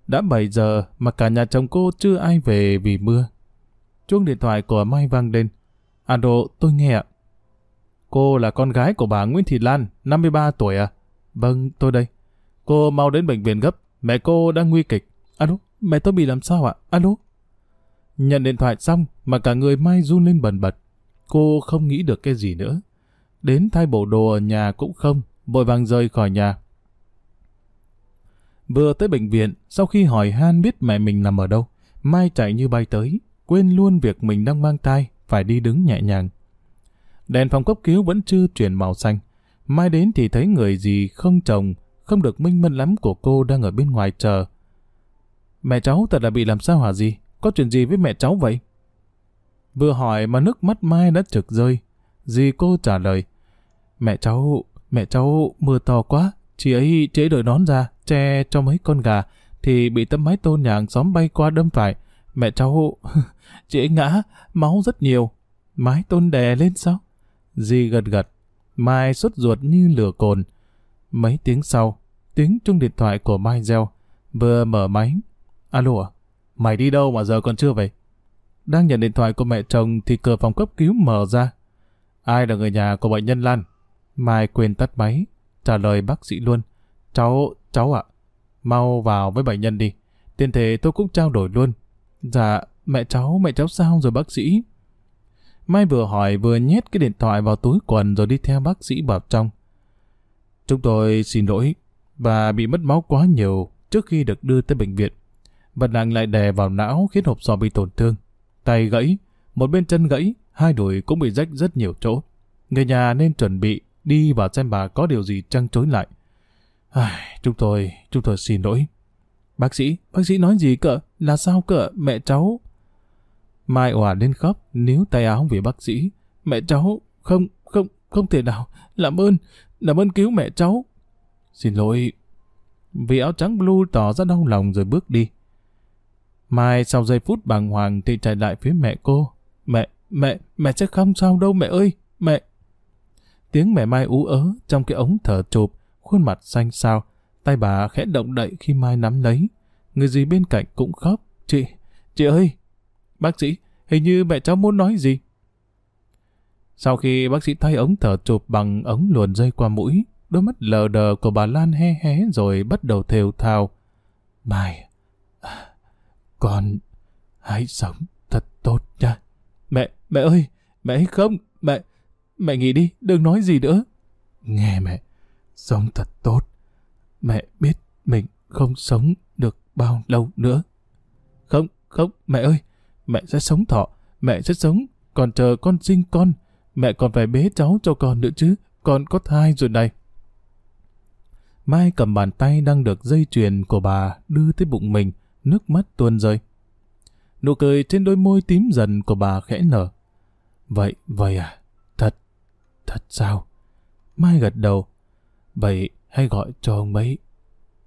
Đã 7 giờ mà cả nhà chồng cô chưa ai về vì mưa. Chuông điện thoại của Mai vang lên. Alo, tôi nghe ạ. Cô là con gái của bà Nguyễn Thị Lan, 53 tuổi à? Vâng, tôi đây. Cô mau đến bệnh viện gấp, mẹ cô đang nguy kịch. Alo, mẹ tôi bị làm sao ạ? Alo? Nhận điện thoại xong mà cả người Mai run lên bần bật. Cô không nghĩ được cái gì nữa. Đến thay bộ đồ ở nhà cũng không, vội vàng rời khỏi nhà. Vừa tới bệnh viện, sau khi hỏi Han biết mẹ mình nằm ở đâu, Mai chạy như bay tới, quên luôn việc mình đang mang thai, phải đi đứng nhẹ nhàng. Đèn phòng cấp cứu vẫn chưa chuyển màu xanh. Mai đến thì thấy người gì không chồng, không được minh mẫn lắm của cô đang ở bên ngoài chờ. Mẹ cháu thật là bị làm sao hả gì? Có chuyện gì với mẹ cháu vậy? Vừa hỏi mà nước mắt Mai đã trực rơi. Dì cô trả lời. Mẹ cháu, mẹ cháu mưa to quá. Chị ấy chế đội nón ra, che cho mấy con gà, thì bị tấm mái tôn nhà hàng xóm bay qua đâm phải. Mẹ cháu, chị ấy ngã, máu rất nhiều. Mái tôn đè lên sao? Di gật gật. Mai xuất ruột như lửa cồn. Mấy tiếng sau, tiếng chuông điện thoại của Mai reo. Vừa mở máy. Alo à? Mày đi đâu mà giờ còn chưa về? Đang nhận điện thoại của mẹ chồng thì cửa phòng cấp cứu mở ra. Ai là người nhà của bệnh nhân Lan? Mai quên tắt máy, trả lời bác sĩ luôn. Cháu, cháu ạ, mau vào với bệnh nhân đi. Tiền thể tôi cũng trao đổi luôn. Dạ, mẹ cháu, mẹ cháu sao rồi bác sĩ? Mai vừa hỏi vừa nhét cái điện thoại vào túi quần rồi đi theo bác sĩ vào trong. Chúng tôi xin lỗi, và bị mất máu quá nhiều trước khi được đưa tới bệnh viện. Vật nặng lại đè vào não khiến hộp sọ bị tổn thương. Tay gãy, một bên chân gãy, hai đùi cũng bị rách rất nhiều chỗ. Người nhà nên chuẩn bị đi và xem bà có điều gì trăng trối lại. Ai, chúng tôi, chúng tôi xin lỗi. Bác sĩ, bác sĩ nói gì cỡ? Là sao cỡ? Mẹ cháu... Mai òa lên khóc, níu tay áo về bác sĩ. Mẹ cháu, không, không, không thể nào. Làm ơn, làm ơn cứu mẹ cháu. Xin lỗi. Vì áo trắng blue tỏ ra đau lòng rồi bước đi. Mai sau giây phút bàng hoàng thì chạy lại phía mẹ cô. Mẹ, mẹ, mẹ sẽ không sao đâu mẹ ơi, mẹ. Tiếng mẹ Mai ú ớ trong cái ống thở chụp, khuôn mặt xanh xao, tay bà khẽ động đậy khi Mai nắm lấy. Người gì bên cạnh cũng khóc. Chị, chị ơi! Bác sĩ, hình như mẹ cháu muốn nói gì? Sau khi bác sĩ thay ống thở chụp bằng ống luồn dây qua mũi, đôi mắt lờ đờ của bà Lan he hé rồi bắt đầu thều thào. Mai, con hãy sống thật tốt nha. Mẹ, mẹ ơi, mẹ không, mẹ, mẹ nghỉ đi, đừng nói gì nữa. Nghe mẹ, sống thật tốt. Mẹ biết mình không sống được bao lâu nữa. Không, không, mẹ ơi, mẹ sẽ sống thọ, mẹ sẽ sống, còn chờ con sinh con, mẹ còn phải bế cháu cho con nữa chứ, con có thai rồi này. Mai cầm bàn tay đang được dây chuyền của bà đưa tới bụng mình, nước mắt tuôn rơi. Nụ cười trên đôi môi tím dần của bà khẽ nở. Vậy, vậy à? Thật, sao? Mai gật đầu. Vậy hãy gọi cho ông ấy.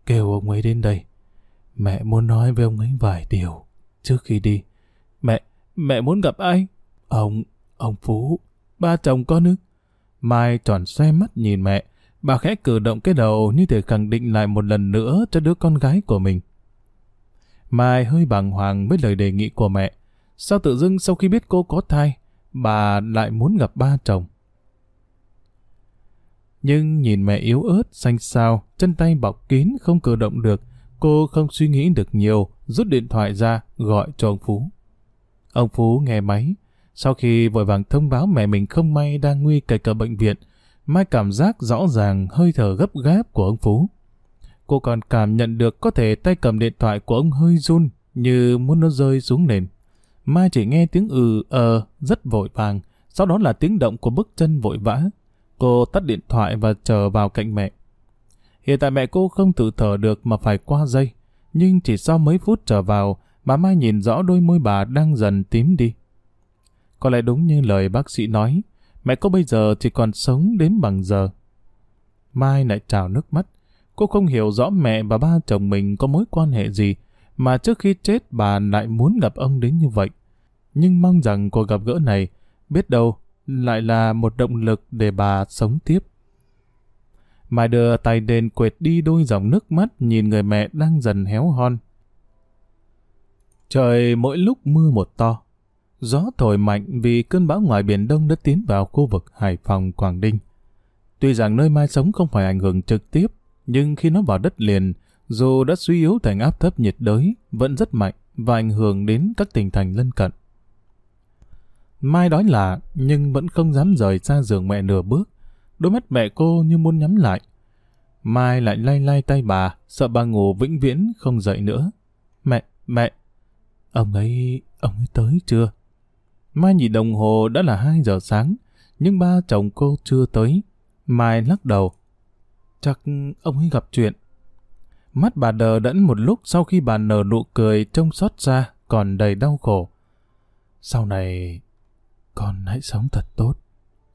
Kêu ông ấy đến đây. Mẹ muốn nói với ông ấy vài điều trước khi đi. Mẹ, mẹ muốn gặp ai? Ông, ông Phú, ba chồng con ư? Mai tròn xoe mắt nhìn mẹ. Bà khẽ cử động cái đầu như thể khẳng định lại một lần nữa cho đứa con gái của mình. Mai hơi bàng hoàng với lời đề nghị của mẹ. Sao tự dưng sau khi biết cô có thai, bà lại muốn gặp ba chồng? Nhưng nhìn mẹ yếu ớt, xanh xao, chân tay bọc kín không cử động được, cô không suy nghĩ được nhiều, rút điện thoại ra, gọi cho ông Phú. Ông Phú nghe máy. Sau khi vội vàng thông báo mẹ mình không may đang nguy kịch ở bệnh viện, Mai cảm giác rõ ràng hơi thở gấp gáp của ông Phú. Cô còn cảm nhận được có thể tay cầm điện thoại của ông hơi run như muốn nó rơi xuống nền. Mai chỉ nghe tiếng ừ ờ rất vội vàng, sau đó là tiếng động của bước chân vội vã. Cô tắt điện thoại và chờ vào cạnh mẹ. Hiện tại mẹ cô không tự thở được mà phải qua dây, nhưng chỉ sau mấy phút trở vào, bà Mai nhìn rõ đôi môi bà đang dần tím đi. Có lẽ đúng như lời bác sĩ nói, mẹ cô bây giờ chỉ còn sống đến bằng giờ. Mai lại trào nước mắt, Cô không hiểu rõ mẹ và ba chồng mình có mối quan hệ gì, mà trước khi chết bà lại muốn gặp ông đến như vậy. Nhưng mong rằng cuộc gặp gỡ này, biết đâu, lại là một động lực để bà sống tiếp. Mai đưa tay đền quệt đi đôi dòng nước mắt nhìn người mẹ đang dần héo hon. Trời mỗi lúc mưa một to. Gió thổi mạnh vì cơn bão ngoài Biển Đông đã tiến vào khu vực Hải Phòng, Quảng Ninh. Tuy rằng nơi Mai sống không phải ảnh hưởng trực tiếp, nhưng khi nó vào đất liền, dù đã suy yếu thành áp thấp nhiệt đới, vẫn rất mạnh và ảnh hưởng đến các tỉnh thành lân cận. Mai đói lạ, nhưng vẫn không dám rời xa giường mẹ nửa bước. Đôi mắt mẹ cô như muốn nhắm lại. Mai lại lay lay tay bà, sợ bà ngủ vĩnh viễn không dậy nữa. Mẹ, mẹ, ông ấy, ông ấy tới chưa? Mai nhìn đồng hồ đã là 2 giờ sáng, nhưng ba chồng cô chưa tới. Mai lắc đầu. Chắc ông ấy gặp chuyện. Mắt bà đờ đẫn một lúc sau khi bà nở nụ cười trông xót xa, còn đầy đau khổ. Sau này, con hãy sống thật tốt.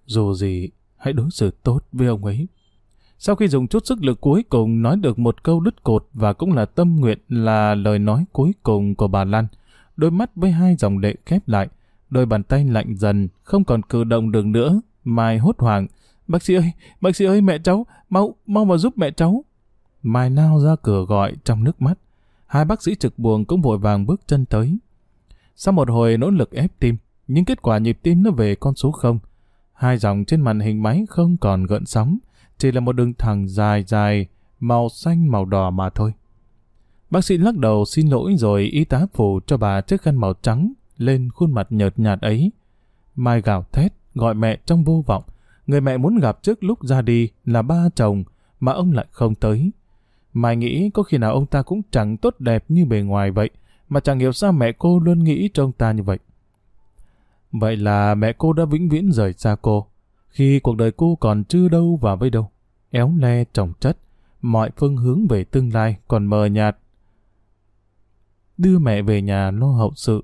Dù gì, hãy đối xử tốt với ông ấy. Sau khi dùng chút sức lực cuối cùng nói được một câu đứt cột và cũng là tâm nguyện là lời nói cuối cùng của bà Lan, đôi mắt với hai dòng lệ khép lại, đôi bàn tay lạnh dần, không còn cử động được nữa, Mai hốt hoảng. Bác sĩ ơi, bác sĩ ơi, mẹ cháu, mau, mau vào giúp mẹ cháu. Mai nao ra cửa gọi trong nước mắt. Hai bác sĩ trực buồng cũng vội vàng bước chân tới. Sau một hồi nỗ lực ép tim, nhưng kết quả nhịp tim nó về con số 0. Hai dòng trên màn hình máy không còn gợn sóng, chỉ là một đường thẳng dài dài, màu xanh màu đỏ mà thôi. Bác sĩ lắc đầu xin lỗi rồi y tá phủ cho bà chiếc khăn màu trắng lên khuôn mặt nhợt nhạt ấy. Mai gào thét, gọi mẹ trong vô vọng. Người mẹ muốn gặp trước lúc ra đi là ba chồng, mà ông lại không tới. Mai nghĩ có khi nào ông ta cũng chẳng tốt đẹp như bề ngoài vậy, mà chẳng hiểu sao mẹ cô luôn nghĩ trông ta như vậy. Vậy là mẹ cô đã vĩnh viễn rời xa cô, khi cuộc đời cô còn chưa đâu và với đâu. Éo le trồng chất, mọi phương hướng về tương lai còn mờ nhạt. Đưa mẹ về nhà lo hậu sự.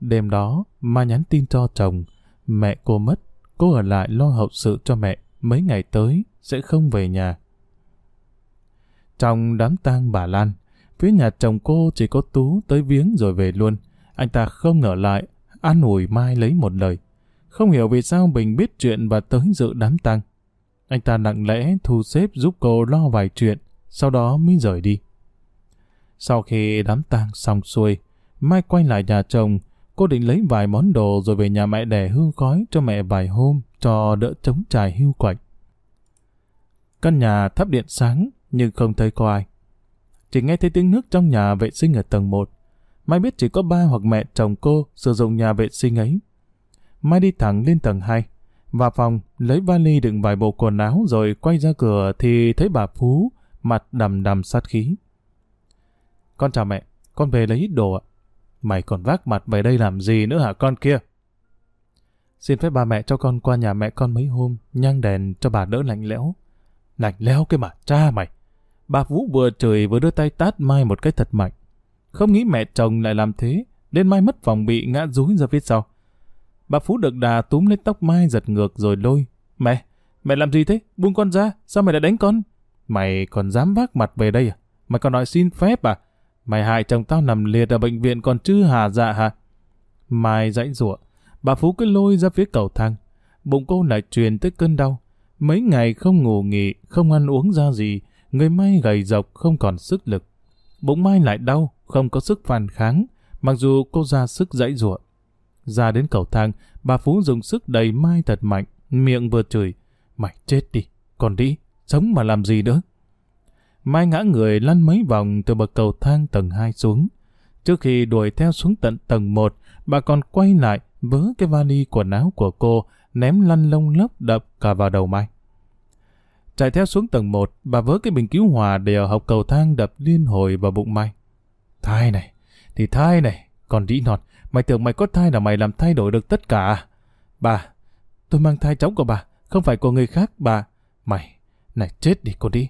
Đêm đó, Ma nhắn tin cho chồng, mẹ cô mất, cô ở lại lo hậu sự cho mẹ, mấy ngày tới sẽ không về nhà. Trong đám tang bà Lan, phía nhà chồng cô chỉ có Tú tới viếng rồi về luôn. Anh ta không ở lại, an ủi Mai lấy một lời. Không hiểu vì sao Bình biết chuyện và tới dự đám tang. Anh ta lặng lẽ thu xếp giúp cô lo vài chuyện, sau đó mới rời đi. Sau khi đám tang xong xuôi, Mai quay lại nhà chồng, cô định lấy vài món đồ rồi về nhà mẹ đẻ hương khói cho mẹ vài hôm cho đỡ chống trải hưu quạnh. Căn nhà thắp điện sáng nhưng không thấy có ai. Chỉ nghe thấy tiếng nước trong nhà vệ sinh ở tầng 1. Mai biết chỉ có ba hoặc mẹ chồng cô sử dụng nhà vệ sinh ấy. Mai đi thẳng lên tầng 2. Vào phòng, lấy vali đựng vài bộ quần áo rồi quay ra cửa thì thấy bà Phú, mặt đầm đầm sát khí. Con chào mẹ, con về lấy ít đồ ạ. Mày còn vác mặt về đây làm gì nữa hả con kia? Xin phép ba mẹ cho con qua nhà mẹ con mấy hôm, nhang đèn cho bà đỡ lạnh lẽo. Lạnh lẽo cái mà, cha mày. Bà phú vừa chửi vừa đưa tay tát Mai một cái thật mạnh. Không nghĩ mẹ chồng lại làm thế, đến Mai mất phòng bị ngã rúi ra phía sau. Bà Phú được đà túm lấy tóc Mai giật ngược rồi lôi. Mẹ, mẹ làm gì thế? Buông con ra, sao mày lại đánh con? Mày còn dám vác mặt về đây à? Mày còn nói xin phép à? Mày hại chồng tao nằm liệt ở bệnh viện còn chưa hà dạ hả? Mai dãy rủa bà Phú cứ lôi ra phía cầu thang. Bụng cô lại truyền tới cơn đau. Mấy ngày không ngủ nghỉ, không ăn uống ra gì, người Mai gầy dọc không còn sức lực. Bụng Mai lại đau, không có sức phản kháng, mặc dù cô ra sức dãy ruộng. Ra đến cầu thang, bà Phú dùng sức đầy Mai thật mạnh, miệng vừa chửi. Mày chết đi, còn đi, sống mà làm gì nữa? Mai ngã người lăn mấy vòng từ bậc cầu thang tầng 2 xuống. Trước khi đuổi theo xuống tận tầng 1, bà còn quay lại vớ cái vali quần áo của cô ném lăn lông lốc đập cả vào đầu Mai. Chạy theo xuống tầng 1, bà vớ cái bình cứu hỏa để ở học cầu thang đập liên hồi vào bụng Mai. Thai này, thì thai này, còn đĩ nọt, mày tưởng mày có thai là mày làm thay đổi được tất cả? À? Bà, tôi mang thai cháu của bà, không phải của người khác, bà. Mày, này chết đi con đi.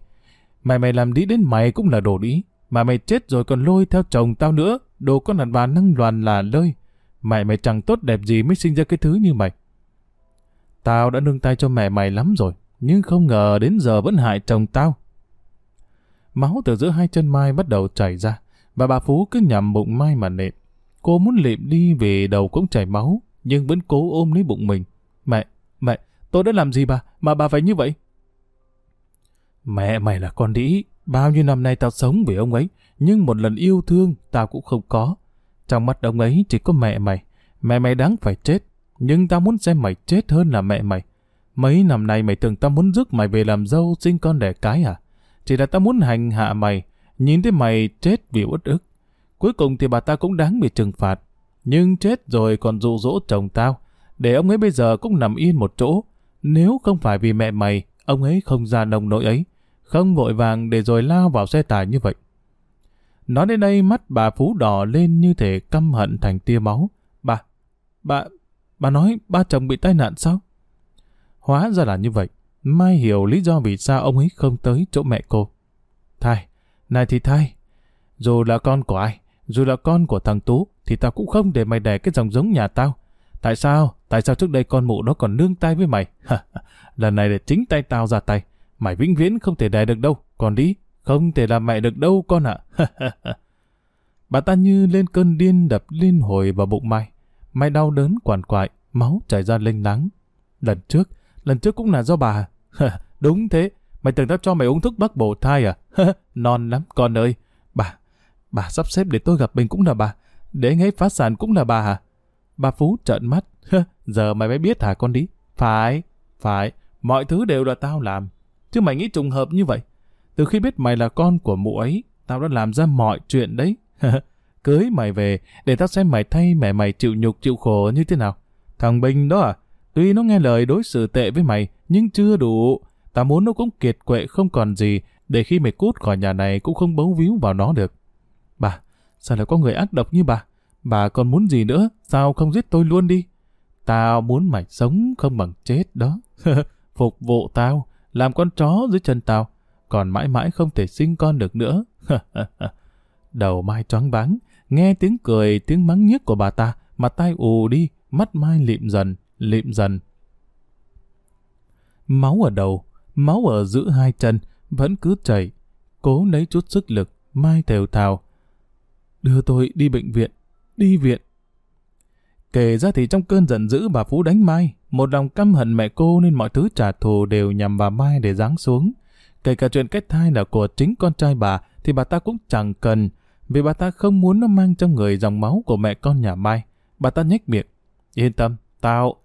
Mày mày làm đĩ đến mày cũng là đồ đĩ. Mà mày chết rồi còn lôi theo chồng tao nữa, đồ con đàn bà năng loàn là lơi. Mày mày chẳng tốt đẹp gì mới sinh ra cái thứ như mày. Tao đã nương tay cho mẹ mày lắm rồi, nhưng không ngờ đến giờ vẫn hại chồng tao. Máu từ giữa hai chân Mai bắt đầu chảy ra, và bà Phú cứ nhằm bụng Mai mà nện. Cô muốn lịm đi về đầu cũng chảy máu, nhưng vẫn cố ôm lấy bụng mình. Mẹ, mẹ, tôi đã làm gì bà, mà bà phải như vậy? Mẹ mày là con đĩ, bao nhiêu năm nay tao sống vì ông ấy, nhưng một lần yêu thương tao cũng không có. Trong mắt ông ấy chỉ có mẹ mày. Mẹ mày đáng phải chết. Nhưng tao muốn xem mày chết hơn là mẹ mày. Mấy năm nay mày tưởng tao muốn rước mày về làm dâu sinh con đẻ cái à? Chỉ là tao muốn hành hạ mày. Nhìn thấy mày chết vì uất ức. Cuối cùng thì bà ta cũng đáng bị trừng phạt. Nhưng chết rồi còn dụ dỗ chồng tao. Để ông ấy bây giờ cũng nằm yên một chỗ. Nếu không phải vì mẹ mày, ông ấy không ra nông nỗi ấy. Không vội vàng để rồi lao vào xe tải như vậy. Nói đến đây mắt bà Phú đỏ lên như thể căm hận thành tia máu. Bà, bà, bà nói ba chồng bị tai nạn sao? Hóa ra là như vậy. Mai hiểu lý do vì sao ông ấy không tới chỗ mẹ cô. Thai, này thì thay Dù là con của ai, dù là con của thằng Tú, thì tao cũng không để mày đẻ cái dòng giống nhà tao. Tại sao? Tại sao trước đây con mụ đó còn nương tay với mày? Lần này là chính tay tao ra tay. Mày vĩnh viễn không thể đẻ được đâu. Còn đi, không thể làm mẹ được đâu con ạ. Bà ta như lên cơn điên đập liên hồi vào bụng Mai. Mai đau đớn quản quại, máu chảy ra lênh láng. Lần trước, lần trước cũng là do bà. Đúng thế, mày tưởng tao cho mày uống thuốc bắc bổ thai à? non lắm con ơi. Bà, bà sắp xếp để tôi gặp mình cũng là bà. Để ngay phá sản cũng là bà hả? Bà Phú trợn mắt. Giờ mày mới biết hả con đi? Phải, phải, mọi thứ đều là tao làm. Chứ mày nghĩ trùng hợp như vậy. Từ khi biết mày là con của mụ ấy, tao đã làm ra mọi chuyện đấy. Cưới mày về, để tao xem mày thay mẹ mày chịu nhục chịu khổ như thế nào. Thằng Bình đó à, tuy nó nghe lời đối xử tệ với mày, nhưng chưa đủ ta muốn nó cũng kiệt quệ không còn gì, để khi mày cút khỏi nhà này cũng không bấu víu vào nó được. Bà, sao lại có người ác độc như bà? Bà còn muốn gì nữa? Sao không giết tôi luôn đi? Tao muốn mày sống không bằng chết đó. Phục vụ tao, làm con chó dưới chân tao, còn mãi mãi không thể sinh con được nữa. Đầu Mai choáng váng, nghe tiếng cười, tiếng mắng nhiếc của bà ta, mà tai ù đi, mắt Mai lịm dần, lịm dần. Máu ở đầu, máu ở giữa hai chân, vẫn cứ chảy. Cố lấy chút sức lực, Mai thều thào. Đưa tôi đi bệnh viện, đi viện. Kể ra thì trong cơn giận dữ bà Phú đánh Mai, một lòng căm hận mẹ cô nên mọi thứ trả thù đều nhằm vào Mai để giáng xuống. Kể cả chuyện kết thai là của chính con trai bà thì bà ta cũng chẳng cần, vì bà ta không muốn nó mang trong người dòng máu của mẹ con nhà Mai. Bà ta nhếch miệng. Yên tâm, tao...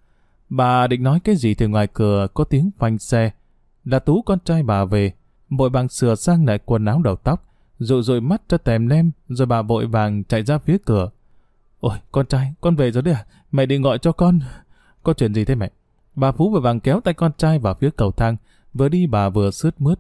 Bà định nói cái gì thì ngoài cửa có tiếng phanh xe. Là Tú con trai bà về, vội vàng sửa sang lại quần áo đầu tóc, dụ dụi mắt cho tèm nem, rồi bà vội vàng chạy ra phía cửa. Ôi, con trai, con về rồi đấy à? Mẹ định gọi cho con. Có chuyện gì thế mẹ? Bà Phú vội vàng kéo tay con trai vào phía cầu thang, vừa đi bà vừa sướt mướt.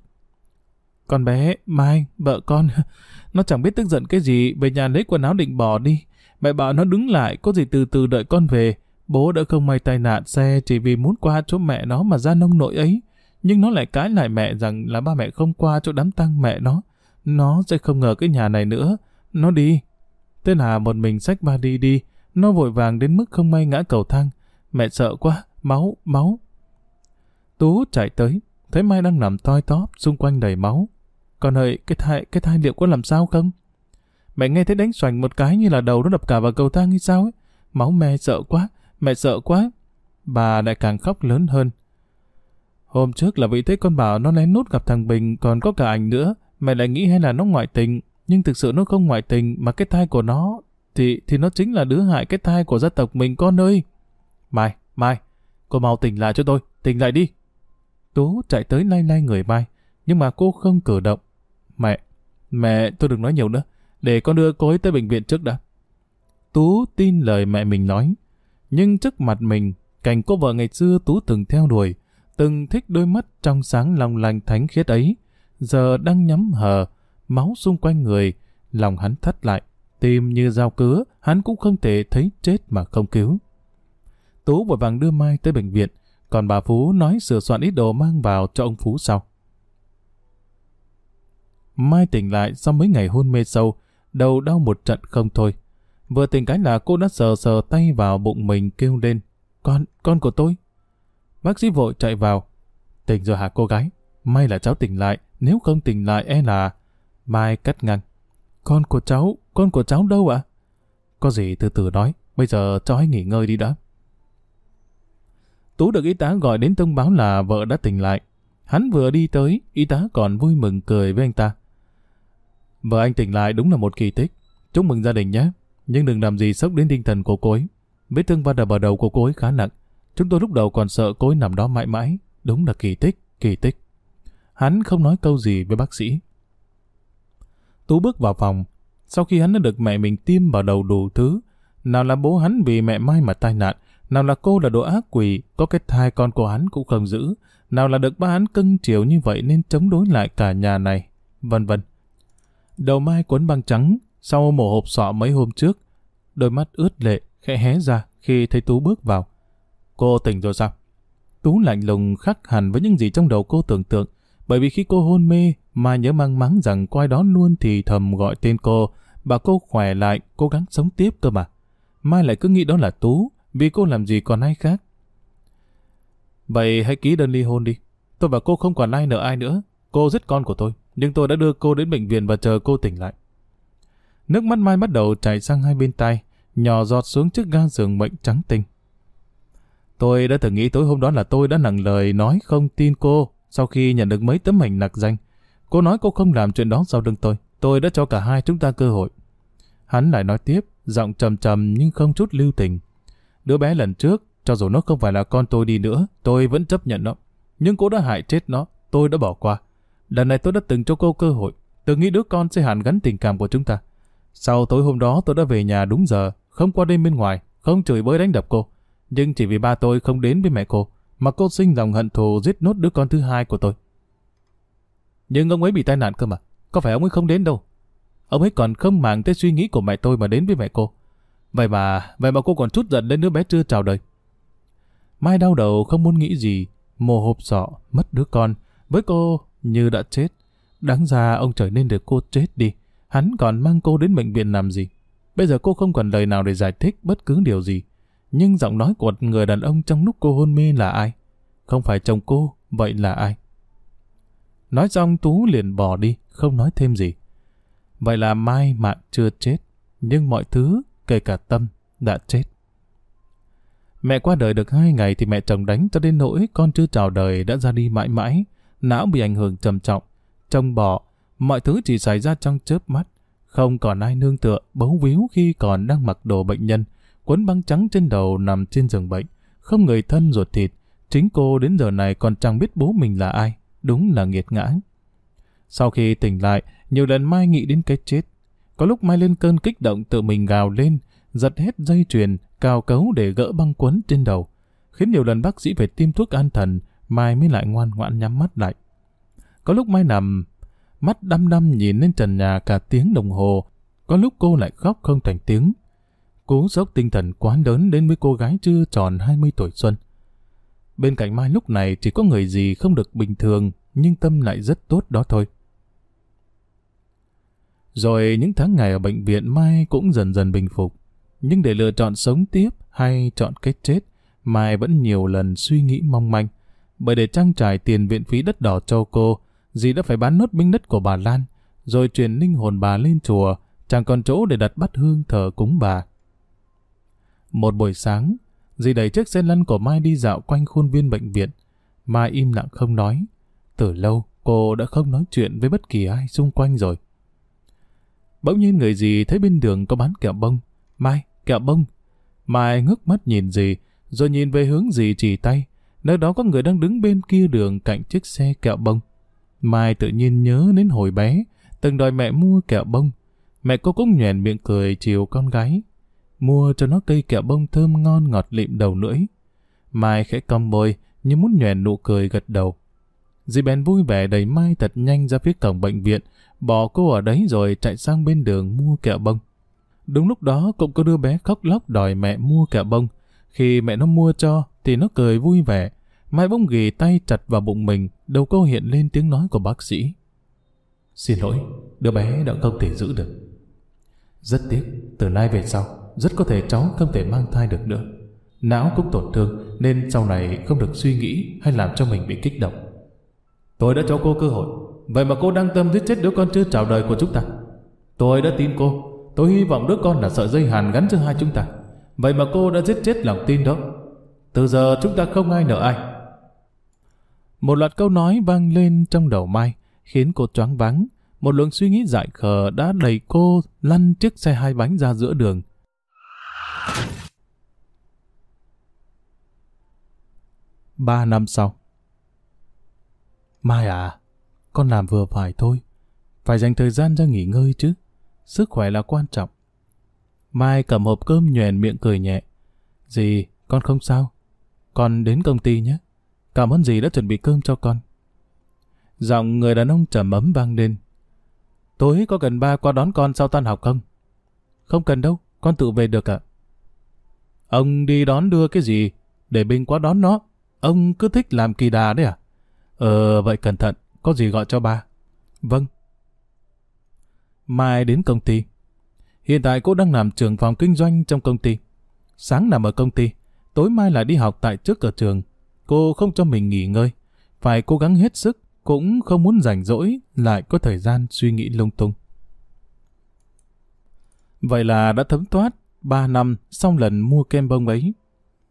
Con bé, Mai, vợ con, nó chẳng biết tức giận cái gì, về nhà lấy quần áo định bỏ đi. Mẹ bảo nó đứng lại, có gì từ từ đợi con về. Bố đã không may tai nạn xe chỉ vì muốn qua chỗ mẹ nó mà ra nông nội ấy. Nhưng nó lại cãi lại mẹ rằng là ba mẹ không qua chỗ đám tang mẹ nó. Nó sẽ không ngờ cái nhà này nữa. Nó đi. Thế là một mình xách ba đi đi. Nó vội vàng đến mức không may ngã cầu thang. Mẹ sợ quá. Máu, máu. Tú chạy tới. Thấy Mai đang nằm toi tóp, xung quanh đầy máu. Con ơi, cái thai, cái thai liệu có làm sao không? Mẹ nghe thấy đánh xoành một cái như là đầu nó đập cả vào cầu thang hay sao ấy. Máu mẹ sợ quá, mẹ sợ quá. Bà lại càng khóc lớn hơn. Hôm trước là vị thấy con bảo nó lén nút gặp thằng Bình còn có cả ảnh nữa. Mẹ lại nghĩ hay là nó ngoại tình. Nhưng thực sự nó không ngoại tình mà cái thai của nó thì thì nó chính là đứa hại cái thai của gia tộc mình con ơi. Mai, Mai, cô mau tỉnh lại cho tôi, tỉnh lại đi. Tú chạy tới lay lay người Mai, nhưng mà cô không cử động. Mẹ, mẹ, tôi đừng nói nhiều nữa, để con đưa cô ấy tới bệnh viện trước đã. Tú tin lời mẹ mình nói, nhưng trước mặt mình, cảnh cô vợ ngày xưa Tú từng theo đuổi, từng thích đôi mắt trong sáng long lanh thánh khiết ấy, giờ đang nhắm hờ, máu xung quanh người, lòng hắn thắt lại, tim như dao cứa, hắn cũng không thể thấy chết mà không cứu. Tú vội vàng đưa Mai tới bệnh viện, còn bà Phú nói sửa soạn ít đồ mang vào cho ông Phú sau. Mai tỉnh lại sau mấy ngày hôn mê sâu, đầu đau một trận không thôi. Vừa tỉnh cái là cô đã sờ sờ tay vào bụng mình kêu lên. Con, con của tôi. Bác sĩ vội chạy vào. Tỉnh rồi hả cô gái? May là cháu tỉnh lại, nếu không tỉnh lại e là... Mai cắt ngang. Con của cháu, con của cháu đâu ạ? Có gì từ từ nói, bây giờ cháu hãy nghỉ ngơi đi đã. Tú được y tá gọi đến thông báo là vợ đã tỉnh lại. Hắn vừa đi tới, y tá còn vui mừng cười với anh ta. Vợ anh tỉnh lại đúng là một kỳ tích. Chúc mừng gia đình nhé. Nhưng đừng làm gì sốc đến tinh thần của cô ấy. Vết thương va đập vào đầu của cô ấy khá nặng. Chúng tôi lúc đầu còn sợ cô ấy nằm đó mãi mãi. Đúng là kỳ tích, kỳ tích. Hắn không nói câu gì với bác sĩ. Tú bước vào phòng. Sau khi hắn đã được mẹ mình tiêm vào đầu đủ thứ, nào là bố hắn vì mẹ Mai mà tai nạn, nào là cô là đồ ác quỷ, có cái thai con của hắn cũng không giữ, nào là được ba hắn cưng chiều như vậy nên chống đối lại cả nhà này, vân vân. Đầu Mai quấn băng trắng, sau mổ hộp sọ mấy hôm trước, đôi mắt ướt lệ, khẽ hé ra khi thấy Tú bước vào. Cô tỉnh rồi sao? Tú lạnh lùng khắc hẳn với những gì trong đầu cô tưởng tượng, bởi vì khi cô hôn mê, Mai nhớ mang mắng rằng quay đó luôn thì thầm gọi tên cô, bảo cô khỏe lại, cố gắng sống tiếp cơ mà. Mai lại cứ nghĩ đó là Tú, vì cô làm gì còn ai khác. Vậy hãy ký đơn ly hôn đi. Tôi và cô không còn ai nợ ai nữa. Cô giết con của tôi, nhưng tôi đã đưa cô đến bệnh viện và chờ cô tỉnh lại. Nước mắt Mai bắt đầu chảy sang hai bên tay, nhỏ giọt xuống chiếc ga giường bệnh trắng tinh. Tôi đã từng nghĩ tối hôm đó là tôi đã nặng lời nói không tin cô sau khi nhận được mấy tấm hình nặc danh. Cô nói cô không làm chuyện đó sau lưng tôi. Tôi đã cho cả hai chúng ta cơ hội. Hắn lại nói tiếp, giọng trầm trầm nhưng không chút lưu tình. Đứa bé lần trước, cho dù nó không phải là con tôi đi nữa, tôi vẫn chấp nhận nó. Nhưng cô đã hại chết nó, tôi đã bỏ qua. Lần này tôi đã từng cho cô cơ hội, từng nghĩ đứa con sẽ hàn gắn tình cảm của chúng ta. Sau tối hôm đó tôi đã về nhà đúng giờ, không qua đêm bên ngoài, không chửi bới đánh đập cô. Nhưng chỉ vì ba tôi không đến với mẹ cô, mà cô sinh lòng hận thù giết nốt đứa con thứ hai của tôi. Nhưng ông ấy bị tai nạn cơ mà, có phải ông ấy không đến đâu. Ông ấy còn không màng tới suy nghĩ của mẹ tôi mà đến với mẹ cô. Vậy mà, vậy mà cô còn chút giận lên đứa bé chưa chào đời. Mai đau đầu không muốn nghĩ gì, mồ hộp sọ, mất đứa con, với cô như đã chết. Đáng ra ông trời nên để cô chết đi, hắn còn mang cô đến bệnh viện làm gì. Bây giờ cô không còn lời nào để giải thích bất cứ điều gì. Nhưng giọng nói của người đàn ông trong lúc cô hôn mê là ai? Không phải chồng cô, vậy là ai? Nói xong Tú liền bỏ đi, không nói thêm gì. Vậy là Mai mạng chưa chết, nhưng mọi thứ, kể cả tâm, đã chết. Mẹ qua đời được hai ngày thì mẹ chồng đánh cho đến nỗi con chưa chào đời đã ra đi mãi mãi, não bị ảnh hưởng trầm trọng. Chồng bỏ, mọi thứ chỉ xảy ra trong chớp mắt. Không còn ai nương tựa, bấu víu khi còn đang mặc đồ bệnh nhân, quấn băng trắng trên đầu nằm trên giường bệnh, không người thân ruột thịt. Chính cô đến giờ này còn chẳng biết bố mình là ai, đúng là nghiệt ngã. Sau khi tỉnh lại, nhiều lần Mai nghĩ đến cái chết. Có lúc Mai lên cơn kích động tự mình gào lên, giật hết dây chuyền, cào cấu để gỡ băng quấn trên đầu. Khiến nhiều lần bác sĩ phải tiêm thuốc an thần, Mai mới lại ngoan ngoãn nhắm mắt lại. Có lúc Mai nằm, mắt đăm đăm nhìn lên trần nhà cả tiếng đồng hồ, có lúc cô lại khóc không thành tiếng. Cú sốc tinh thần quá lớn đến với cô gái chưa tròn 20 tuổi xuân. Bên cạnh Mai lúc này chỉ có người gì không được bình thường, nhưng tâm lại rất tốt đó thôi. Rồi những tháng ngày ở bệnh viện Mai cũng dần dần bình phục. Nhưng để lựa chọn sống tiếp hay chọn cái chết, Mai vẫn nhiều lần suy nghĩ mong manh. Bởi để trang trải tiền viện phí đất đỏ cho cô, dì đã phải bán nốt binh đất của bà Lan, rồi chuyển linh hồn bà lên chùa, chẳng còn chỗ để đặt bắt hương thờ cúng bà. Một buổi sáng, dì đẩy chiếc xe lăn của Mai đi dạo quanh khuôn viên bệnh viện. Mai im lặng không nói. Từ lâu, cô đã không nói chuyện với bất kỳ ai xung quanh rồi. Bỗng nhiên người gì thấy bên đường có bán kẹo bông. Mai, kẹo bông. Mai ngước mắt nhìn gì, rồi nhìn về hướng gì chỉ tay. Nơi đó có người đang đứng bên kia đường cạnh chiếc xe kẹo bông. Mai tự nhiên nhớ đến hồi bé, từng đòi mẹ mua kẹo bông. Mẹ cô cũng nhoèn miệng cười chiều con gái. Mua cho nó cây kẹo bông thơm ngon ngọt lịm đầu lưỡi. Mai khẽ cong môi, như muốn nhoèn nụ cười gật đầu. Dì bèn vui vẻ đẩy Mai thật nhanh ra phía cổng bệnh viện, bỏ cô ở đấy rồi chạy sang bên đường mua kẹo bông. Đúng lúc đó cũng có đứa bé khóc lóc đòi mẹ mua kẹo bông. Khi mẹ nó mua cho thì nó cười vui vẻ. Mai bỗng ghì tay chặt vào bụng mình, đầu câu hiện lên tiếng nói của bác sĩ. Xin lỗi, đứa bé đã không thể giữ được. Rất tiếc, từ nay về sau, rất có thể cháu không thể mang thai được nữa. Não cũng tổn thương nên sau này không được suy nghĩ hay làm cho mình bị kích động. Tôi đã cho cô cơ hội, vậy mà cô đang tâm giết chết đứa con chưa chào đời của chúng ta. Tôi đã tin cô, tôi hy vọng đứa con là sợi dây hàn gắn giữa hai chúng ta. Vậy mà cô đã giết chết lòng tin đó. Từ giờ chúng ta không ai nợ ai. Một loạt câu nói vang lên trong đầu Mai, khiến cô choáng váng. Một luồng suy nghĩ dại khờ đã đẩy cô lăn chiếc xe hai bánh ra giữa đường. Ba năm sau Mai à, con làm vừa phải thôi. Phải dành thời gian ra nghỉ ngơi chứ. Sức khỏe là quan trọng. Mai cầm hộp cơm nhoèn miệng cười nhẹ. Dì, con không sao. Con đến công ty nhé. Cảm ơn dì đã chuẩn bị cơm cho con. Giọng người đàn ông trầm ấm vang lên. Tối có cần ba qua đón con sau tan học không? Không cần đâu, con tự về được ạ. Ông đi đón đưa cái gì? Để binh qua đón nó. Ông cứ thích làm kỳ đà đấy à? Ờ, vậy cẩn thận, có gì gọi cho ba. Vâng. Mai đến công ty. Hiện tại cô đang làm trưởng phòng kinh doanh trong công ty. Sáng nằm ở công ty, tối mai lại đi học tại trước ở trường. Cô không cho mình nghỉ ngơi. Phải cố gắng hết sức, cũng không muốn rảnh rỗi, lại có thời gian suy nghĩ lung tung. Vậy là đã thấm thoát 3 năm sau lần mua kem bông ấy.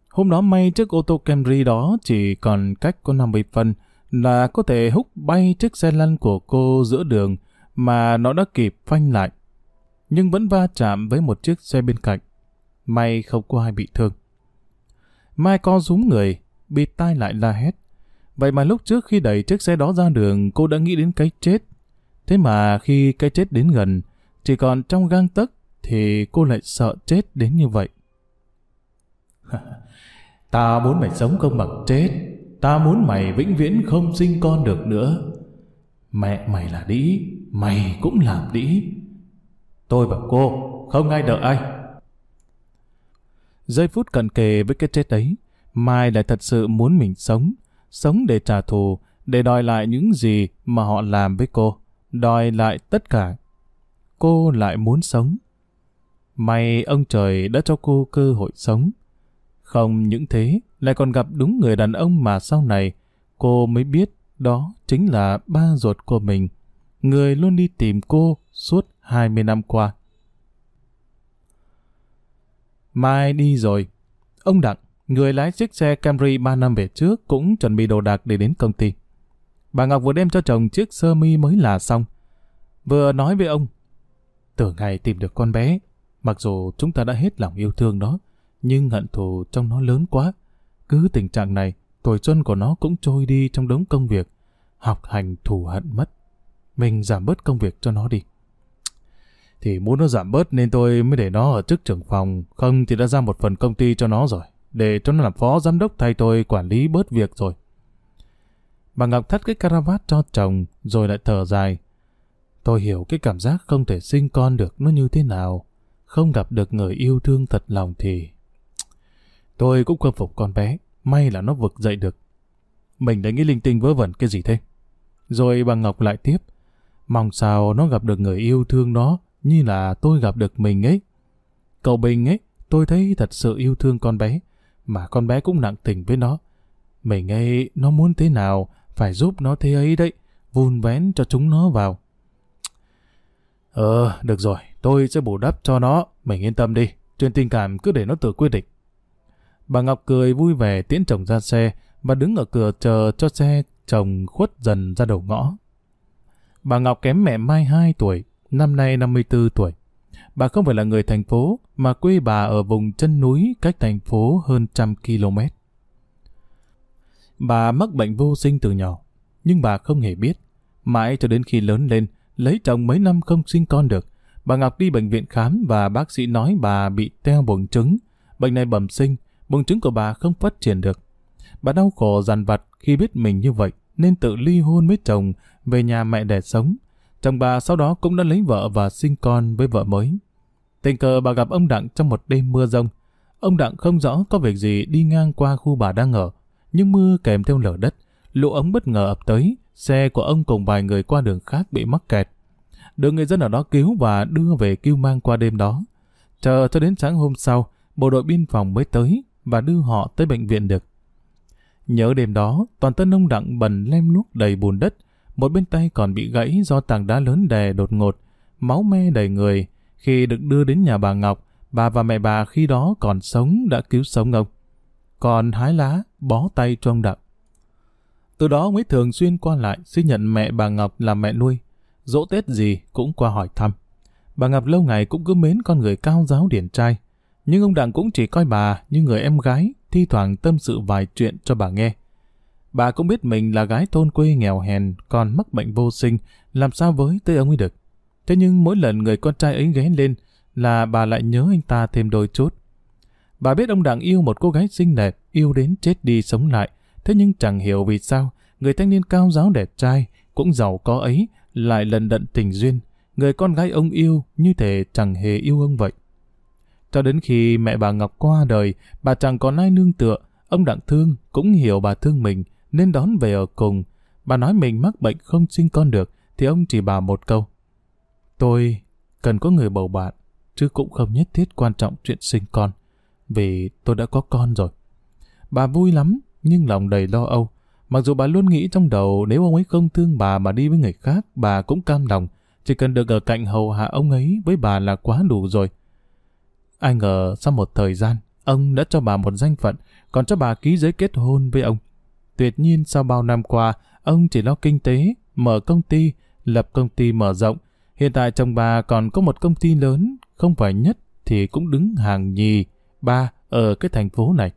Hôm đó may chiếc ô tô Camry đó chỉ còn cách có 50 phân là có thể hút bay chiếc xe lăn của cô giữa đường mà nó đã kịp phanh lại. Nhưng vẫn va chạm với một chiếc xe bên cạnh. May không có ai bị thương. Mai co rúm người, bịt tai lại la hét. Vậy mà lúc trước khi đẩy chiếc xe đó ra đường cô đã nghĩ đến cái chết. Thế mà khi cái chết đến gần, chỉ còn trong gang tấc thì cô lại sợ chết đến như vậy. Ta muốn mày sống không bằng chết. Ta muốn mày vĩnh viễn không sinh con được nữa. Mẹ mày là đĩ, mày cũng làm đĩ. Tôi và cô, không ai đợi ai. Giây phút cận kề với cái chết ấy, Mai lại thật sự muốn mình sống. Sống để trả thù, để đòi lại những gì mà họ làm với cô. Đòi lại tất cả. Cô lại muốn sống. May ông trời đã cho cô cơ hội sống. Không những thế, lại còn gặp đúng người đàn ông mà sau này cô mới biết đó chính là ba ruột của mình, người luôn đi tìm cô suốt 20 năm qua. Mai đi rồi. Ông Đặng, người lái chiếc xe Camry 3 năm về trước cũng chuẩn bị đồ đạc để đến công ty. Bà Ngọc vừa đem cho chồng chiếc sơ mi mới là xong. Vừa nói với ông, từ ngày tìm được con bé, mặc dù chúng ta đã hết lòng yêu thương nó, nhưng hận thù trong nó lớn quá. Cứ tình trạng này, tuổi xuân của nó cũng trôi đi trong đống công việc, học hành thù hận mất. Mình giảm bớt công việc cho nó đi. Thì muốn nó giảm bớt nên tôi mới để nó ở chức trưởng phòng, không thì đã ra một phần công ty cho nó rồi, để cho nó làm phó giám đốc thay tôi quản lý bớt việc rồi. Bà Ngọc thắt cái caravat cho chồng, rồi lại thở dài. Tôi hiểu cái cảm giác không thể sinh con được nó như thế nào. Không gặp được người yêu thương thật lòng thì Tôi cũng khâm phục con bé, may là nó vực dậy được. Mình đã nghĩ linh tinh vớ vẩn cái gì thế? Rồi bà Ngọc lại tiếp, mong sao nó gặp được người yêu thương nó như là tôi gặp được mình ấy. Cậu Bình ấy, tôi thấy thật sự yêu thương con bé, mà con bé cũng nặng tình với nó. Mình ấy, nó muốn thế nào, phải giúp nó thế ấy đấy, vun vén cho chúng nó vào. Ờ, được rồi, tôi sẽ bù đắp cho nó, mình yên tâm đi, chuyện tình cảm cứ để nó tự quyết định. Bà Ngọc cười vui vẻ tiễn chồng ra xe và đứng ở cửa chờ cho xe chồng khuất dần ra đầu ngõ. Bà Ngọc kém mẹ Mai 2 tuổi, năm nay 54 tuổi. Bà không phải là người thành phố, mà quê bà ở vùng chân núi cách thành phố hơn trăm km. Bà mắc bệnh vô sinh từ nhỏ, nhưng bà không hề biết. Mãi cho đến khi lớn lên, lấy chồng mấy năm không sinh con được, bà Ngọc đi bệnh viện khám và bác sĩ nói bà bị teo buồng trứng. Bệnh này bẩm sinh, buồng trứng của bà không phát triển được. Bà đau khổ dằn vặt khi biết mình như vậy, nên tự ly hôn với chồng, về nhà mẹ đẻ sống. Chồng bà sau đó cũng đã lấy vợ và sinh con với vợ mới. Tình cờ bà gặp ông Đặng trong một đêm mưa rông. Ông Đặng không rõ có việc gì đi ngang qua khu bà đang ở, nhưng mưa kèm theo lở đất, lũ ống bất ngờ ập tới, xe của ông cùng vài người qua đường khác bị mắc kẹt. Được người dân ở đó cứu và đưa về cứu mang qua đêm đó. Chờ cho đến sáng hôm sau, bộ đội biên phòng mới tới, và đưa họ tới bệnh viện được. Nhớ đêm đó, toàn thân ông Đặng bần lem luốc đầy bùn đất, một bên tay còn bị gãy do tảng đá lớn đè đột ngột, máu me đầy người. Khi được đưa đến nhà bà Ngọc, bà và mẹ bà khi đó còn sống đã cứu sống ông. Còn hái lá, bó tay cho ông Đặng. Từ đó mới thường xuyên qua lại xin nhận mẹ bà Ngọc làm mẹ nuôi. Dỗ Tết gì cũng qua hỏi thăm. Bà Ngọc lâu ngày cũng cứ mến con người cao giáo điển trai, Nhưng ông Đặng cũng chỉ coi bà như người em gái, thi thoảng tâm sự vài chuyện cho bà nghe. Bà cũng biết mình là gái thôn quê nghèo hèn, còn mắc bệnh vô sinh, làm sao với tới ông ấy được. Thế nhưng mỗi lần người con trai ấy ghé lên là bà lại nhớ anh ta thêm đôi chút. Bà biết ông Đặng yêu một cô gái xinh đẹp, yêu đến chết đi sống lại. Thế nhưng chẳng hiểu vì sao, người thanh niên cao giáo đẹp trai, cũng giàu có ấy, lại lần đận tình duyên. Người con gái ông yêu như thể chẳng hề yêu ông vậy. Cho đến khi mẹ bà Ngọc qua đời, bà chẳng còn ai nương tựa. Ông Đặng thương cũng hiểu bà thương mình, nên đón về ở cùng. Bà nói mình mắc bệnh không sinh con được, thì ông chỉ bà một câu. Tôi cần có người bầu bạn, chứ cũng không nhất thiết quan trọng chuyện sinh con, vì tôi đã có con rồi. Bà vui lắm, nhưng lòng đầy lo âu. Mặc dù bà luôn nghĩ trong đầu nếu ông ấy không thương bà mà đi với người khác, bà cũng cam lòng. Chỉ cần được ở cạnh hầu hạ ông ấy với bà là quá đủ rồi. Ai ngờ sau một thời gian, ông đã cho bà một danh phận, còn cho bà ký giấy kết hôn với ông. Tuyệt nhiên sau bao năm qua, ông chỉ lo kinh tế, mở công ty, lập công ty mở rộng. Hiện tại chồng bà còn có một công ty lớn, không phải nhất thì cũng đứng hàng nhì, ba ở cái thành phố này.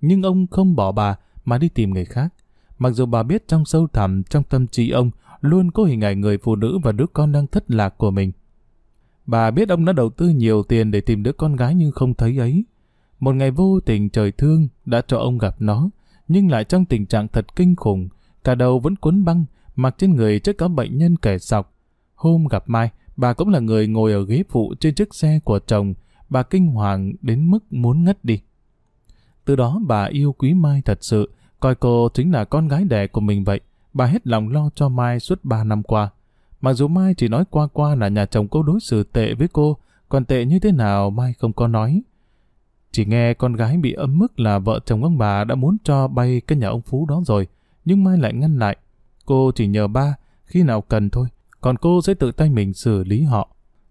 Nhưng ông không bỏ bà mà đi tìm người khác. Mặc dù bà biết trong sâu thẳm, trong tâm trí ông, luôn có hình ảnh người phụ nữ và đứa con đang thất lạc của mình. Bà biết ông đã đầu tư nhiều tiền để tìm đứa con gái nhưng không thấy ấy. Một ngày vô tình trời thương đã cho ông gặp nó, nhưng lại trong tình trạng thật kinh khủng, cả đầu vẫn cuốn băng, mặc trên người chất có bệnh nhân kẻ sọc. Hôm gặp Mai, bà cũng là người ngồi ở ghế phụ trên chiếc xe của chồng, bà kinh hoàng đến mức muốn ngất đi. Từ đó bà yêu quý Mai thật sự, coi cô chính là con gái đẻ của mình vậy. Bà hết lòng lo cho Mai suốt ba năm qua. Mặc dù Mai chỉ nói qua qua là nhà chồng cô đối xử tệ với cô, còn tệ như thế nào Mai không có nói. Chỉ nghe con gái bị ấm mức là vợ chồng ông bà đã muốn cho bay cái nhà ông Phú đó rồi, nhưng Mai lại ngăn lại. Cô chỉ nhờ ba, khi nào cần thôi, còn cô sẽ tự tay mình xử lý họ.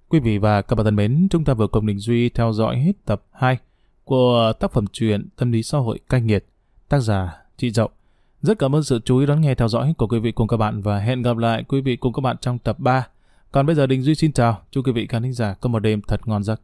Quý vị và các bạn thân mến, chúng ta vừa cùng Đình Duy theo dõi hết tập 2 của tác phẩm truyện Tâm lý xã hội cai nghiệt, tác giả Chị Dậu. Rất cảm ơn sự chú ý đón nghe theo dõi của quý vị cùng các bạn và hẹn gặp lại quý vị cùng các bạn trong tập 3. Còn bây giờ Đình Duy xin chào, chúc quý vị khán giả có một đêm thật ngon giấc.